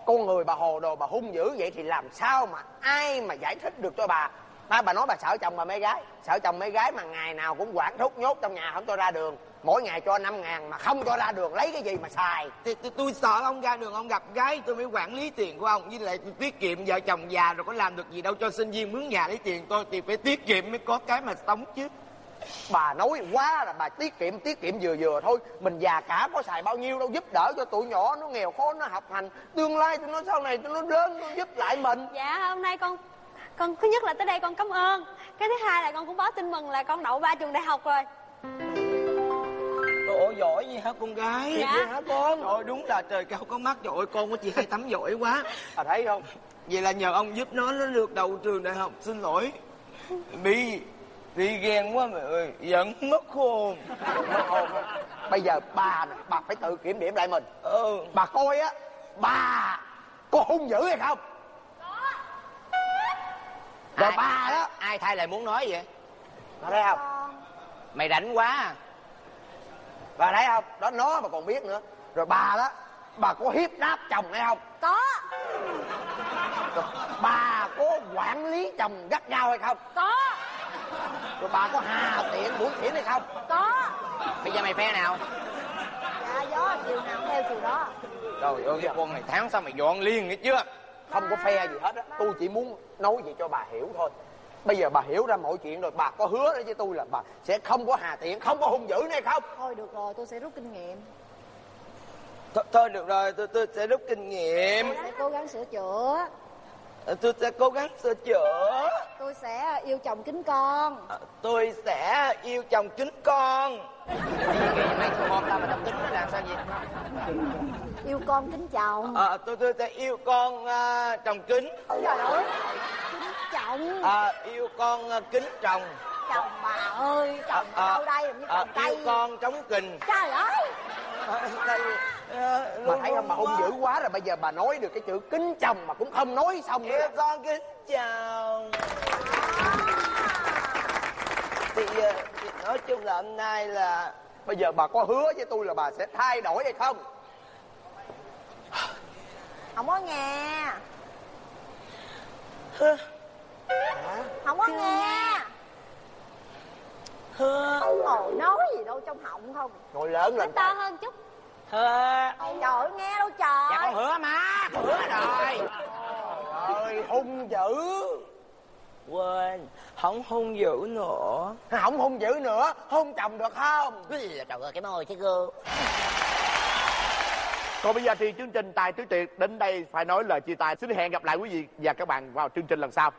Con người bà hồ đồ bà hung dữ vậy thì làm sao mà ai mà giải thích được cho bà à, bà nói bà sợ chồng bà mấy gái. Sợ chồng mấy gái mà ngày nào cũng quản thúc nhốt trong nhà không cho ra đường. Mỗi ngày cho năm ngàn mà không cho ra đường lấy cái gì mà xài? Thì, thì tôi sợ ông ra đường ông gặp gái tôi mới quản lý tiền của ông. Với lại tôi tiết kiệm vợ chồng già rồi có làm được gì đâu cho sinh viên mướn nhà lấy tiền tôi thì phải tiết kiệm mới có cái mà sống chứ. Bà nói quá là bà tiết kiệm tiết kiệm vừa vừa thôi. Mình già cả có xài bao nhiêu đâu giúp đỡ cho tụi nhỏ nó nghèo khó nó học hành. Tương lai tụi nó sau này tụi nó lớn nó giúp lại mình. Dạ hôm nay con con thứ nhất là tới đây con cảm ơn. Cái thứ hai là con cũng báo tin mừng là con đậu ba trường đại học rồi. Ủa giỏi gì hả con gái? Dạ. Vậy hả con? Trời đúng là trời cao có mắt Trời ơi con của chị hai tắm giỏi quá. À thấy không? Vậy là nhờ ông giúp nó nó được đầu trường đại học. Xin lỗi. Bị Bị ghen quá mẹ ơi Giận mất hồn. Mất hồn á. bây giờ bà nè bà phải tự kiểm điểm lại mình. Ừ. bà coi á bà có hung dữ hay không rồi Ai- bà đó. ai thay lời muốn nói vậy? Bà thấy không? Mày rảnh quá à. bà thấy không? Đó nó mà còn biết nữa. Rồi bà đó bà có hiếp đáp chồng hay không? Có. Rồi bà có quản lý chồng gắt gao hay không? Có. Rồi bà có hà tiện buồn xỉn hay không? Có. Bây giờ mày phe nào? Dạ gió chiều nào theo chiều đó. Trời ơi cái con này tháng sau mày dọn liền nghe chưa không có phe gì hết á. Tôi chỉ muốn nói vậy cho bà hiểu thôi. Bây giờ bà hiểu ra mọi chuyện rồi bà có hứa đó với tôi là bà sẽ không có hà tiện không có hung dữ này không? Thôi được rồi tôi sẽ rút kinh nghiệm. Th Thôi được rồi tôi tôi sẽ rút kinh nghiệm. Tôi sẽ cố gắng sửa chữa. Ờ, Tôi sẽ cố gắng sửa chữa. Tôi sẽ yêu chồng kính con. Ờ, Tôi sẽ yêu chồng kính con mày một tao mà đọc tính nó làm sao vậy yêu con kính chồng Ờ, tôi tôi sẽ yêu con à, chồng kính. Trời ơi kính chồng. À, yêu con à, kính chồng chồng bà ơi chồng À, ở à, đâu đây như à, chồng yêu tây con chống kình. Trời ơi. À, đây, à, bà thấy không bà hung dữ quá rồi bây giờ bà nói được cái chữ kính chồng mà cũng không nói xong nữa yêu con kính chồng thì, à, thì nói chung là hôm nay là bây giờ bà có hứa với tôi là bà sẽ thay đổi hay không? Không có nghe. Hơ, không có nghe. hơ, ngồi nói gì đâu trong họng không. Ngồi lớn lên to hơn chút. Hơ. trời ơi nghe đâu trời. Dạ con hứa má con hứa rồi. Ơi hung dữ quên. Không hung dữ nữa. Không hung dữ nữa? Hôn chồng được không? Trời ơi cái môi cái gương Còn bây giờ thì chương trình Tài Tứ Tuyệt đến đây phải nói lời chia tay. Xin hẹn gặp lại quý vị và các bạn vào chương trình lần sau.